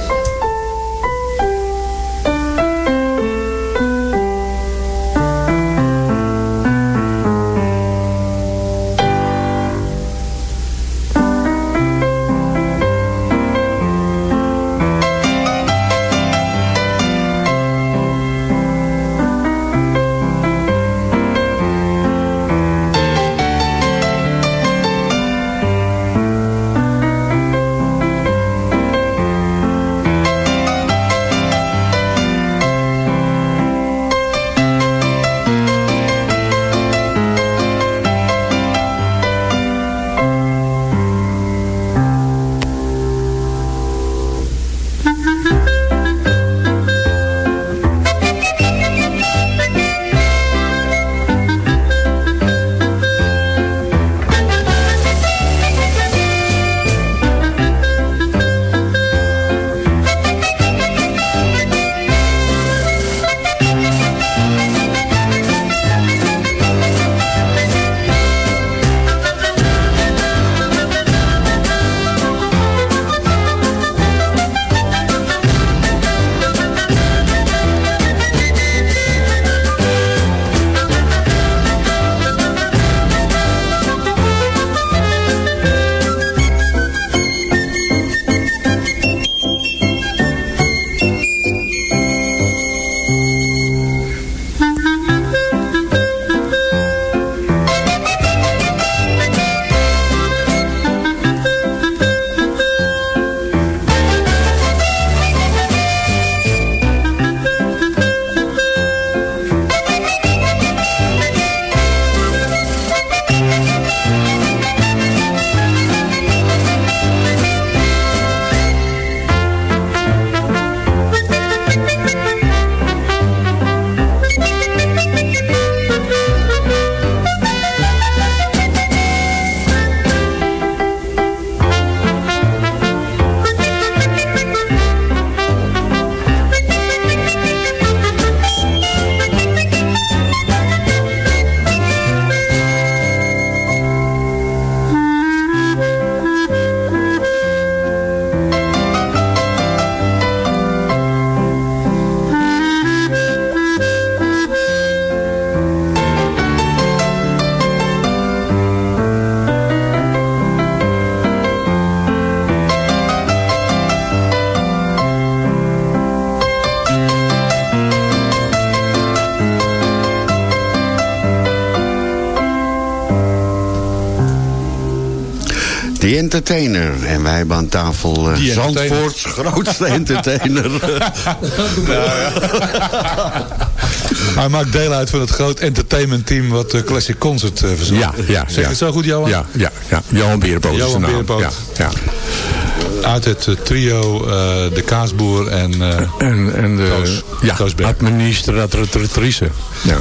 Entertainer. En wij hebben aan tafel uh, Zandvoorts grootste entertainer. Hij maakt deel uit van het groot entertainmentteam wat de Classic Concert uh, verzorgt. Ja, ja. Zeg je het zo goed, Johan? Ja, ja, ja. Johan Berenpoot Berenpoot. Ja, ja. Uit het trio uh, De Kaasboer en... En, en de Koos, ja, Koos administratrice. Ja.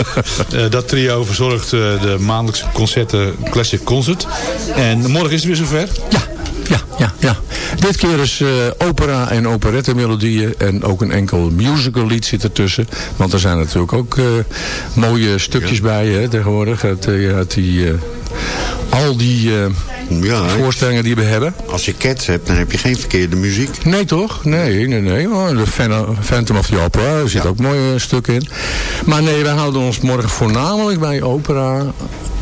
dat trio verzorgt de maandelijkse concerten Classic Concert. En morgen is het weer zover? Ja, ja, ja, ja. Dit keer is uh, opera en operette melodieën en ook een enkel musical lied zit ertussen. Want er zijn natuurlijk ook uh, mooie stukjes bij hè, tegenwoordig. Uit, uit die, al die ja, voorstellingen die we hebben. Als je Cats hebt, dan heb je geen verkeerde muziek. Nee toch? Nee, nee, nee. De Phantom of the Opera, er zit ja. ook mooie stukken in. Maar nee, wij houden ons morgen voornamelijk bij opera,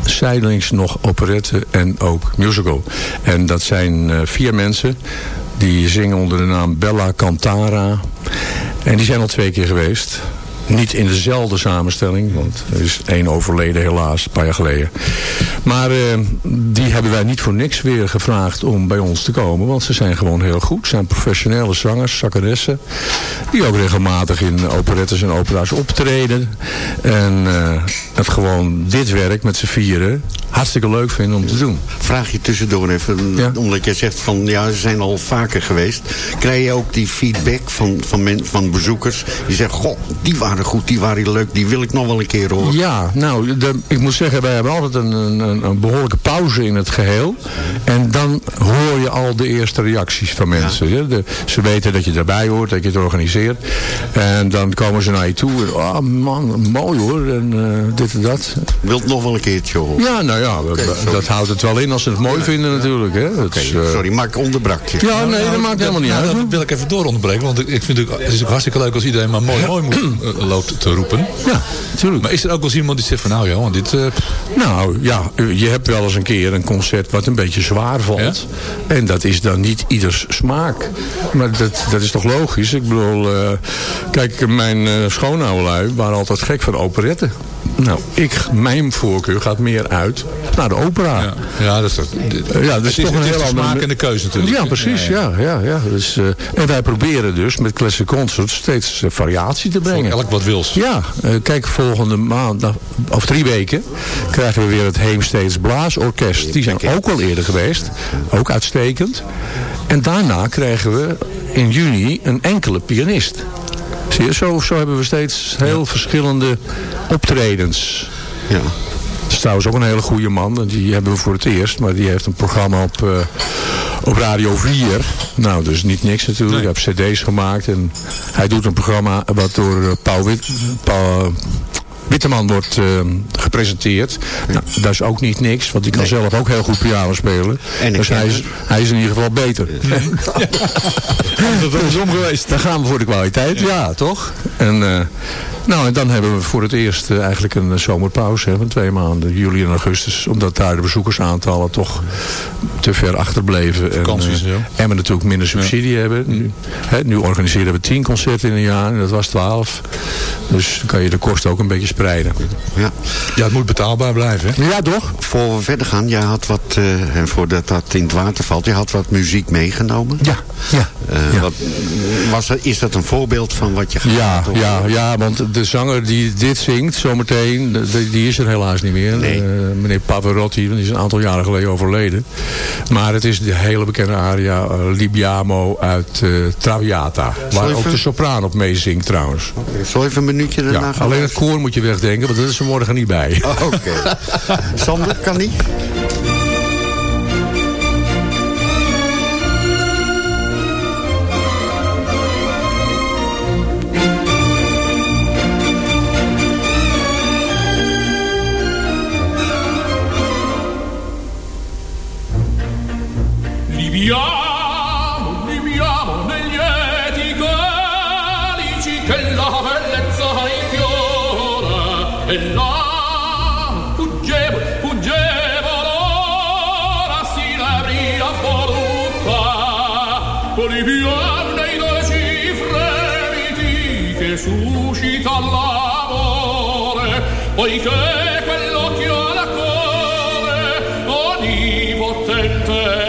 zijdelings nog operette en ook musical. En dat zijn uh, vier mensen die zingen onder de naam Bella Cantara. En die zijn al twee keer geweest. Niet in dezelfde samenstelling, want er is één overleden helaas, een paar jaar geleden. Maar uh, die hebben wij niet voor niks weer gevraagd om bij ons te komen. Want ze zijn gewoon heel goed. Ze zijn professionele zangers, zangeressen. Die ook regelmatig in operettes en opera's optreden. En uh, het gewoon dit werk met z'n vieren hartstikke leuk vinden om te doen. Vraag je tussendoor even, ja? omdat je zegt van ja, ze zijn al vaker geweest. Krijg je ook die feedback van, van, men, van bezoekers die zeggen, goh, die waren goed, die waren leuk, die wil ik nog wel een keer horen. Ja, nou, de, ik moet zeggen, wij hebben altijd een, een, een, behoorlijke pauze in het geheel. En dan hoor je al de eerste reacties van mensen. Ja. De, ze weten dat je erbij hoort, dat je het organiseert. En dan komen ze naar je toe. En, oh man, mooi hoor. En, uh, zitten dat. Wilt nog wel een keertje horen? Ja, nou ja, dat houdt het wel in als ze het mooi vinden natuurlijk. Hè. Okay, uh, sorry, maar ik onderbrak je. Ja, nee, dat maakt helemaal niet nou, uit. Dat wil ik even door onderbreken, want ik, ik vind het, het is ook hartstikke leuk als iedereen maar mooi mooi moet, uh, loopt te roepen. Ja, natuurlijk. Maar is er ook wel eens iemand die zegt van nou joh, dit... Uh... Nou ja, je hebt wel eens een keer een concert wat een beetje zwaar valt. Ja? En dat is dan niet ieders smaak. Maar dat, dat is toch logisch? Ik bedoel, kijk, mijn schoonoudlui waren altijd gek van operetten. Nou, ik, mijn voorkeur gaat meer uit naar de opera. Ja, ja dat is, toch, ja, dat is toch een heel andere smaak en de keuze natuurlijk. Ja, precies. Ja, ja, ja, Dus, uh, en wij proberen dus met Classic Concerts steeds uh, variatie te brengen. Voor elk wat wils. Ja, uh, kijk, volgende maand, of drie weken, krijgen we weer het Heemsteeds Blaasorkest. Die zijn ook al eerder geweest. Ook uitstekend. En daarna krijgen we in juni een enkele pianist. Zie je, zo, zo hebben we steeds heel ja. verschillende optredens. Ja. Dat is trouwens ook een hele goede man. En die hebben we voor het eerst. Maar die heeft een programma op, uh, op Radio 4. Nou, dus niet niks natuurlijk. Nee. Hij heeft cd's gemaakt. En hij doet een programma wat door uh, Paul, Wit, Paul Witteman wordt uh, gepresenteerd. Nou, dat is ook niet niks, want die kan nee. zelf ook heel goed piano spelen. En dus hij is, hij is in ieder geval beter. Dat is om geweest. Dan gaan we voor de kwaliteit, ja, ja toch? En, uh, nou, en dan hebben we voor het eerst uh, eigenlijk een zomerpauze hè, van twee maanden, juli en augustus. Omdat daar de bezoekersaantallen toch te ver achterbleven. Vakanties, en, uh, en we natuurlijk minder subsidie ja. hebben. Nu, hè, nu organiseren we tien concerten in een jaar en dat was twaalf. Dus dan kan je de kosten ook een beetje spreiden. Ja, ja het moet betaalbaar blijven. Hè? Ja, toch? Voor we verder gaan, jij had wat, uh, en voordat dat in het water valt, je had wat muziek meegenomen. Ja, ja. Ja. Wat, was is dat een voorbeeld van wat je gaat Ja, ja, ja, want de zanger die dit zingt zometeen, die, die is er helaas niet meer. Nee. Uh, meneer Pavarotti, die is een aantal jaren geleden overleden. Maar het is de hele bekende aria uh, Libiamo uit Traviata. Waar ook de sopraan op meezingt trouwens. Okay. Zal even een minuutje daarna ja, gaan Alleen het koor moet je wegdenken, want dat is er morgen niet bij. Oh, Oké. Okay. Sander, kan niet? Poiché quell'occhio alla cuore onnipotente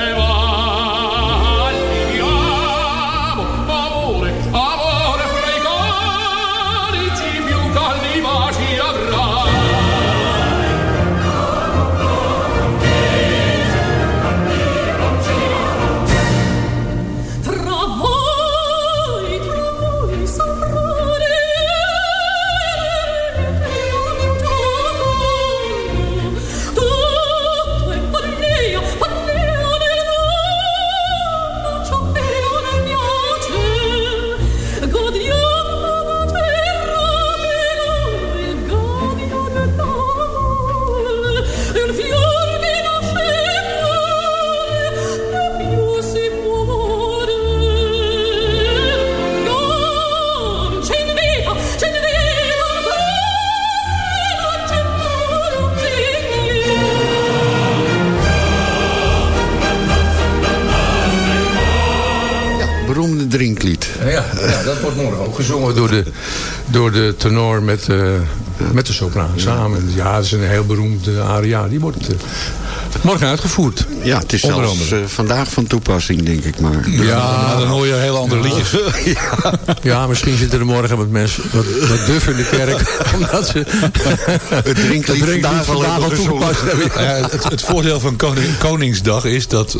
de tenor met, uh, met de sopraan samen. Ja, dat is een heel beroemde aria. Die wordt uh, morgen uitgevoerd. Ja, het is zelfs uh, vandaag van toepassing, denk ik maar. Ja, ja dan hoor je heel andere liedjes. ja. ja, misschien zitten er morgen wat mensen wat, wat duf in de kerk. omdat ze het drinklied, vandaag, vandaag al toegepast hebben. Ja, het, het, voordeel van koning, Koningsdag is dat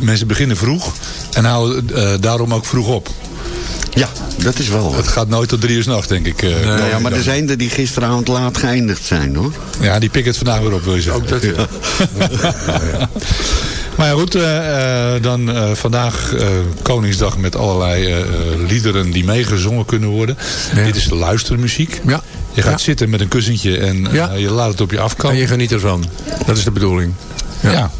mensen beginnen vroeg. En houden daarom ook vroeg op. Ja, dat is wel. Het gaat nooit tot drie uur s'nachts, denk ik. Uh, nee, nou ja, maar er zijn er die gisteravond laat geëindigd zijn, hoor. Ja, die pikken het vandaag weer op, wil je zeggen. Ook dat, ja. ja. Maar ja, goed, uh, uh, dan uh, vandaag Koningsdag met allerlei liederen die meegezongen kunnen worden. Dit is de luistermuziek. Ja. Je gaat zitten met een kussentje en eh, je laat het op je afkomen. En je geniet ervan. Dat is de bedoeling. Ja.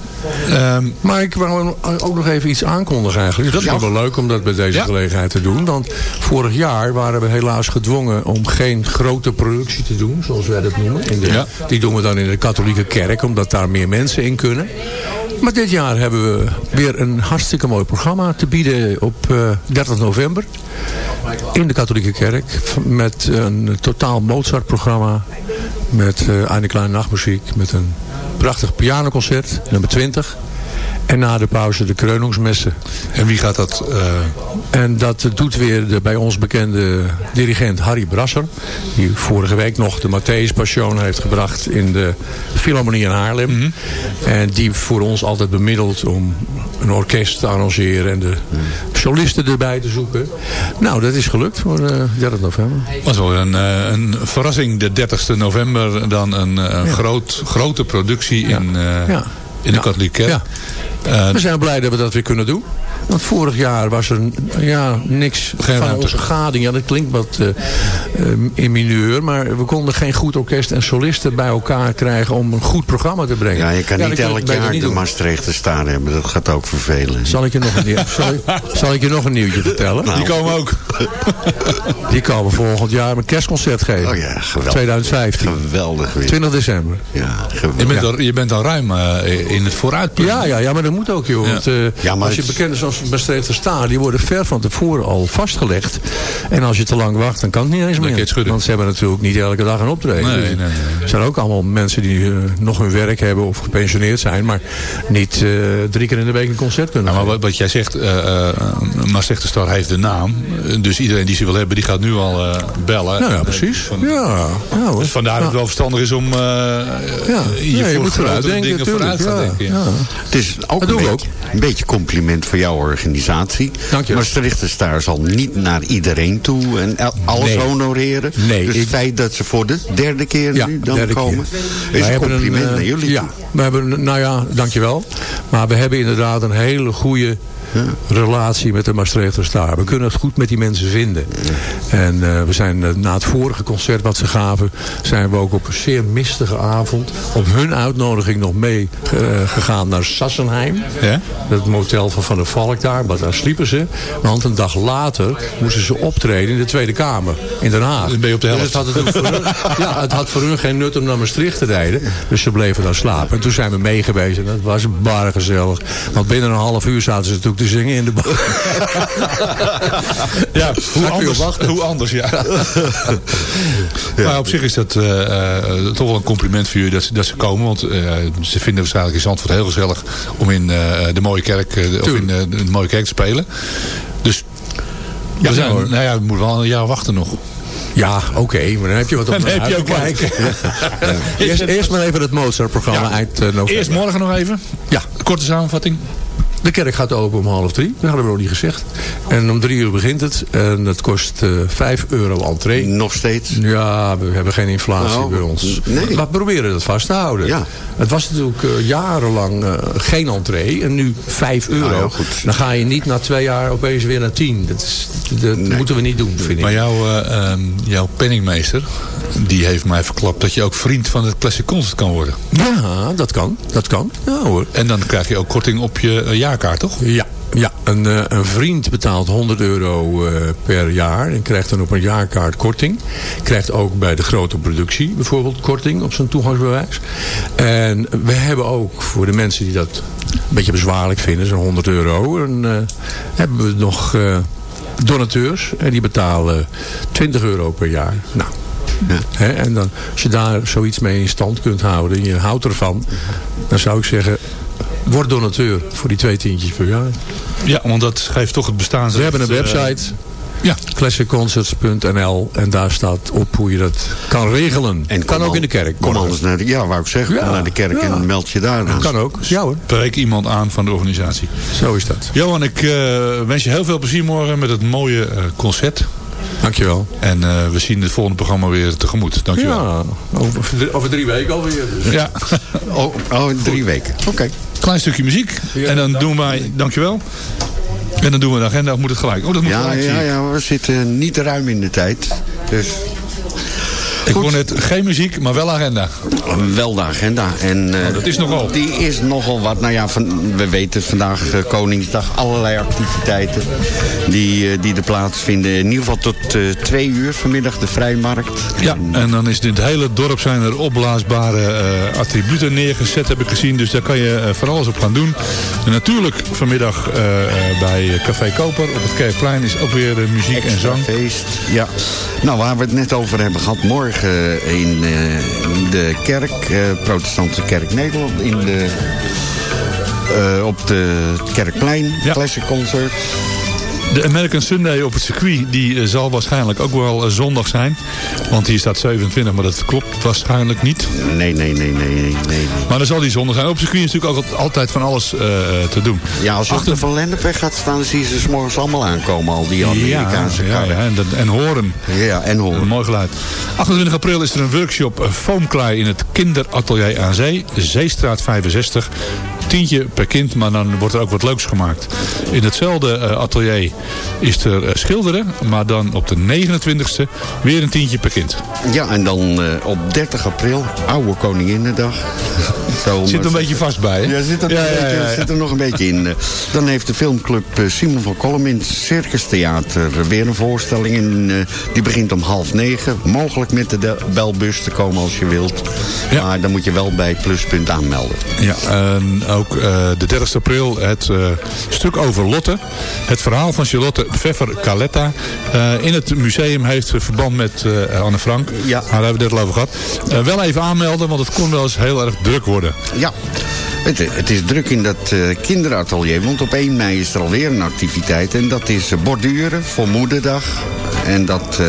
Ehm, maar ik wou ook nog even iets aankondigen eigenlijk. Dus dat is wel leuk om dat bij deze gelegenheid te doen. Want vorig jaar waren we helaas gedwongen om geen grote productie te doen. Zoals wij dat noemen. In de, Die doen we dan in de katholieke kerk. Omdat daar meer mensen in kunnen. Maar dit jaar hebben we weer een hartstikke mooi programma te bieden op 30 eh, november. In de katholieke kerk. Met een totaal Mozart programma. Met uh, een kleine nachtmuziek. Met een prachtig pianoconcert, nummer 20. En na de pauze de kreuningsmessen. En wie gaat dat? Uh... En dat doet weer de bij ons bekende dirigent Harry Brasser. Die vorige week nog de Matthäus Passion heeft gebracht in de Philharmonie in Haarlem. Mhm. En die voor ons altijd bemiddelt om een orkest te arrangeren en de solisten erbij te zoeken. Nou, dat is gelukt voor uh, eh, 30 november. was wel een, uh, een verrassing, de 30 november. Dan een, groot, grote productie in, ja. in de katholieke kerk. We zijn blij dat we dat weer kunnen doen. Want vorig jaar was er ja, niks geen van onze gading. Ja, dat klinkt wat uh, in mineur. Maar we konden geen goed orkest en solisten bij elkaar krijgen om een goed programma te brengen. Ja, je kan niet elk jaar de Maastrichter staan hebben. Dat gaat ook vervelen. Zal ik je nog een, nieuw, zal ik, zal ik je nog een nieuwtje vertellen? Nou. Die komen ook. Die komen volgend jaar een kerstconcert geven. Oh ja, geweldig. 2015. Geweldig weer. 20 december. Ja, geweldig. Je bent, al, je bent al ruim uh, in het vooruitpunt. Ja, ja, ja, maar dat moet ook, joh. Want, uh, ja, maar als je bekend is als Maastrichter staan, die worden ver van tevoren al vastgelegd. En als je te lang wacht, dan kan het niet eens meer. Want ze hebben natuurlijk niet elke dag een optreden. Nee, dus nee, nee, Er zijn ook allemaal mensen die uh, nog hun werk hebben of gepensioneerd zijn, maar niet uh, drie keer in de week een concert kunnen. maar wat, wat, jij zegt, uh, Maastrichter Star heeft de naam. Dus iedereen die ze wil hebben, die gaat nu al bellen. Nou ja, precies. Van, ja, ja, dus vandaar dat het wel verstandig is om ja. je, ja, je moet vooruit te denken. Ja. Het is ook, een beetje, een beetje compliment voor jouw organisatie. Dank je. Maastricht Star zal niet naar iedereen toe en alles honoreren. Nee. Dus het feit dat ze voor de derde keer nu dan komen, is een compliment naar jullie Ja, we hebben, nou ja, dankjewel. Maar we hebben inderdaad een hele goede relatie met de Maastrichter Star. We kunnen het goed met die mensen vinden. En uh, we zijn uh, na het vorige concert wat ze gaven... zijn we ook op een zeer mistige avond... op hun uitnodiging nog mee uh, gegaan naar Sassenheim. Ja? Dat motel van Van der Valk daar. Maar daar sliepen ze. Want een dag later moesten ze optreden in de Tweede Kamer. In Den Haag. Ben je op de helft. Dus het, had het, voor hun, ja, het had voor hun geen nut om naar Maastricht te rijden. Dus ze bleven daar slapen. En toen zijn we meegewezen. En dat was bar gezellig. Want binnen een half uur zaten ze natuurlijk te zingen in de bak. ja, hoe anders, hoe anders, ja. ja. Maar op zich is dat uh, uh, toch wel een compliment voor jullie dat, dat ze komen. Want uh, ze vinden waarschijnlijk in Zandvoort heel gezellig om in de mooie kerk, of in de mooie kerk te spelen. Dus ja, we zijn, nou ja, we moeten wel een jaar wachten nog. Ja, oké, maar dan heb je wat op dan heb je ook kijken. eerst, eerst maar even het Mozart-programma ja. eind november. Eerst morgen nog even. Ja. Korte samenvatting. De kerk gaat open om half drie. Dat hadden we nog niet gezegd. En om drie uur begint het. En het kost uh, vijf euro entree. Nog steeds? Ja, we hebben geen inflatie nou, bij ons. Nee. Maar we proberen dat vast te houden. Ja. Het was natuurlijk uh, jarenlang uh, geen entree. En nu vijf euro. Ja, Dan ga je niet na twee jaar opeens weer naar tien. Dat, is, dat nee. moeten we niet doen, vind ik. Maar jouw, um, jouw penningmeester, die heeft mij verklapt dat je ook vriend van het Classic Concert kan worden. Ja, dat kan. Dat kan. Ja hoor. En dan krijg je ook korting op je jaar jaarkaart, toch? Ja, ja, een, uh, een, vriend betaalt 100 euro uh, per jaar en krijgt dan op een jaarkaart korting. Krijgt ook bij de grote productie bijvoorbeeld korting op zijn toegangsbewijs. En we hebben ook voor de mensen die dat een beetje bezwaarlijk vinden, zo'n 100 euro, en, uh, hebben we nog donateurs en die betalen 20 euro per jaar. Nou, ja. en dan, als je daar zoiets mee in stand kunt houden en je houdt ervan, dan zou ik zeggen, Word donateur voor die twee tientjes per jaar. Ja, want dat geeft toch het bestaan. We hebben een website. Uh, ja. Classicconcerts.nl En daar staat op hoe je dat kan regelen. En kan ook in de kerk. Kom anders naar de, ja, wou ik zeggen. Ja. Kom naar de kerk ja. en meld je daar aan. Kan ook. Ja hoor. Spreek iemand aan van de organisatie. Zo is dat. Johan, ik uh, wens je heel veel plezier morgen met het mooie uh, concert. Dankjewel. En uh, we zien het volgende programma weer tegemoet. Dankjewel. Ja, over, over drie weken alweer. Dus. Ja. oh, oh, drie weken. Oké. Okay. Klein stukje muziek. En dan doen wij, dankjewel. En dan doen we de agenda, of moet het gelijk? Oh, dat moet ja, gelijk, ja, ja, we zitten niet ruim in de tijd. Dus... Ik hoor net geen muziek, maar wel agenda. Wel de agenda. En, oh, dat is nogal. Die is nogal wat. Nou ja, van, we weten vandaag uh, Koningsdag. Allerlei activiteiten die, uh, die er plaatsvinden. In ieder geval tot twee uur vanmiddag de Vrijmarkt. Ja, en, en dan is in het hele dorp zijn er opblaasbare attributen neergezet, heb ik gezien. Dus daar kan je van alles op gaan doen. En natuurlijk vanmiddag bij Café Koper op het Kerkplein is ook weer muziek Extra en zang. feest, ja. Nou, waar we het net over hebben gehad. Morgen in de kerk, protestantse kerk Nederland. In de, uh, op de Kerkplein, ja. Classic Concert. De American Sunday op het circuit die uh, zal waarschijnlijk ook wel uh, zondag zijn. Want hier staat 27, maar dat klopt waarschijnlijk niet. Nee, nee, nee, nee, nee. nee. Maar dan zal die zondag zijn. Op het circuit is natuurlijk ook altijd van alles uh, te doen. Ja, als je Achter... van Lennepweg gaat staan, dan zie je ze s morgens allemaal aankomen. Al die Amerikaanse ja, ja, ja, en, en horen. Ja, en horen. Een mooi geluid. 28 april is er een workshop foamklei in het kinderatelier aan zee. Zeestraat 65 tientje per kind, maar dan wordt er ook wat leuks gemaakt. In hetzelfde uh, atelier is er uh, schilderen, maar dan op de 29e weer een tientje per kind. Ja, en dan uh, op 30 april, oude Koninginnedag. Zo, zit er een beetje vast bij, hè? Ja, zit er, ja, ja, ja, ja. zit er nog een beetje in. Dan heeft de filmclub Simon van Kolm in het Circus Theater weer een voorstelling. En, die begint om half negen. Mogelijk met de belbus te komen als je wilt. Ja. Maar dan moet je wel bij Pluspunt aanmelden. Ja, en ook uh, de 30 april het uh, stuk over Lotte. Het verhaal van Charlotte Pfeffer-Caletta. Uh, in het museum heeft verband met Anne Frank. Ja. Daar hebben we het al over gehad. wel even aanmelden, want het kon wel eens heel erg druk worden. Ja. Het, het is druk in dat uh, kinderatelier, want op 1 mei is er alweer een activiteit. En dat is borduren voor moederdag. En dat uh,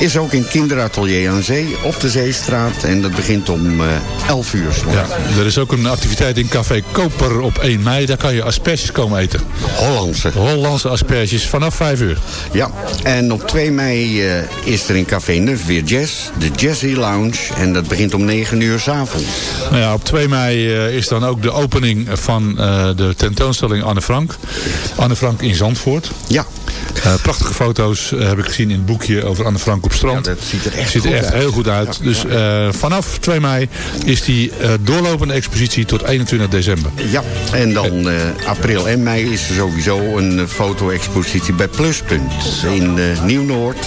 is ook in kinderatelier aan zee op de Zeestraat. En dat begint om uh, 11 uur. Ja, er is ook een activiteit in Café Koper op 1 mei. Daar kan je asperges komen eten. Hollandse. Hollandse asperges vanaf 5 uur. Ja, en op 2 mei uh, is er in Café Nuf weer jazz. De Jazzy Lounge. En dat begint om 9 uur s'avonds. Nou ja, op 2 mei uh, is dan ook de opening van uh, de tentoonstelling Anne Frank. Anne Frank in Zandvoort. Ja. Prachtige foto's heb ik gezien in het boekje over Anne Frank op strand. Ja, dat ziet er echt, ziet er goed echt uit. heel goed uit. Ja, dus ja. uh, vanaf 2 mei is die doorlopende expositie tot 21 december. Ja, en dan april en mei is er sowieso een foto-expositie bij Pluspunt in Nieuw-Noord.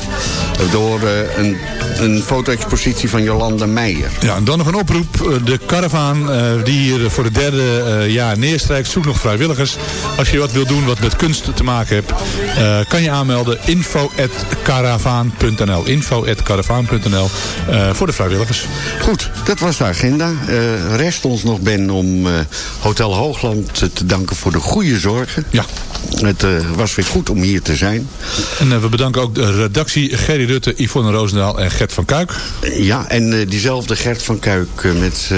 Door een, een foto-expositie van Jolanda Meijer. Ja, en dan nog een oproep. De karavaan die hier voor het derde jaar neerstrijkt, zoekt nog vrijwilligers. Als je wat wil doen wat met kunst te maken hebt, kan je aanmelden info.caravaan.nl info.caravaan.nl uh, voor de vrijwilligers. Goed, dat was de agenda. Uh, rest ons nog, Ben, om uh, Hotel Hoogland te danken voor de goede zorgen. Ja. Het was weer goed om hier te zijn. En we bedanken ook de redactie Gerry Rutte, Yvonne Roosendaal en Gert van Kuik. Ja, en diezelfde Gert van Kuik met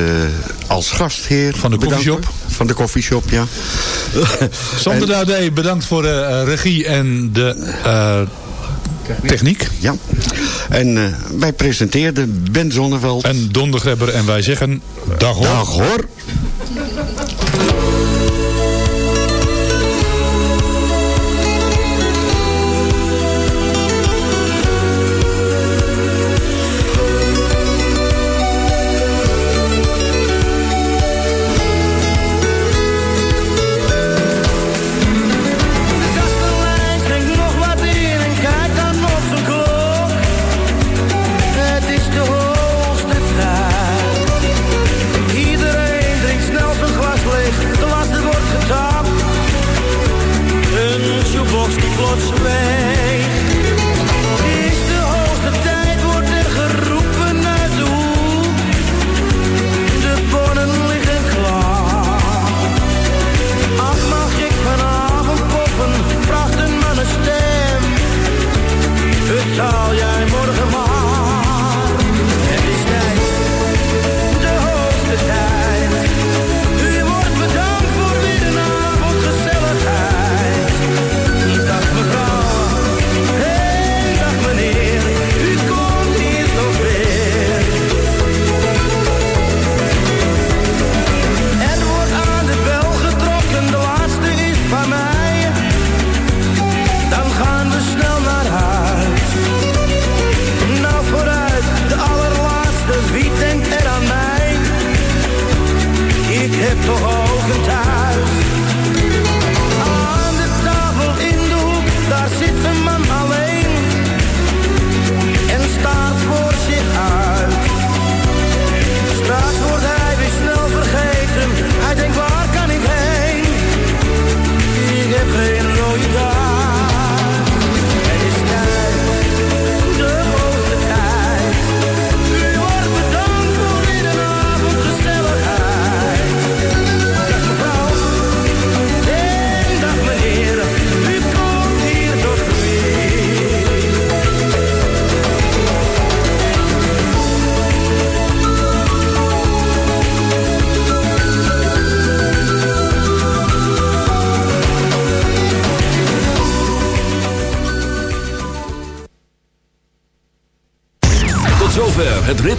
als gastheer. Van de koffieshop. Van de koffieshop, ja. Sander Duidé, bedankt voor de regie en de techniek. Ja. En uh, wij presenteerden Ben Zonneveld. En Don de Grebber. En wij zeggen dag hoor. Dag hoor.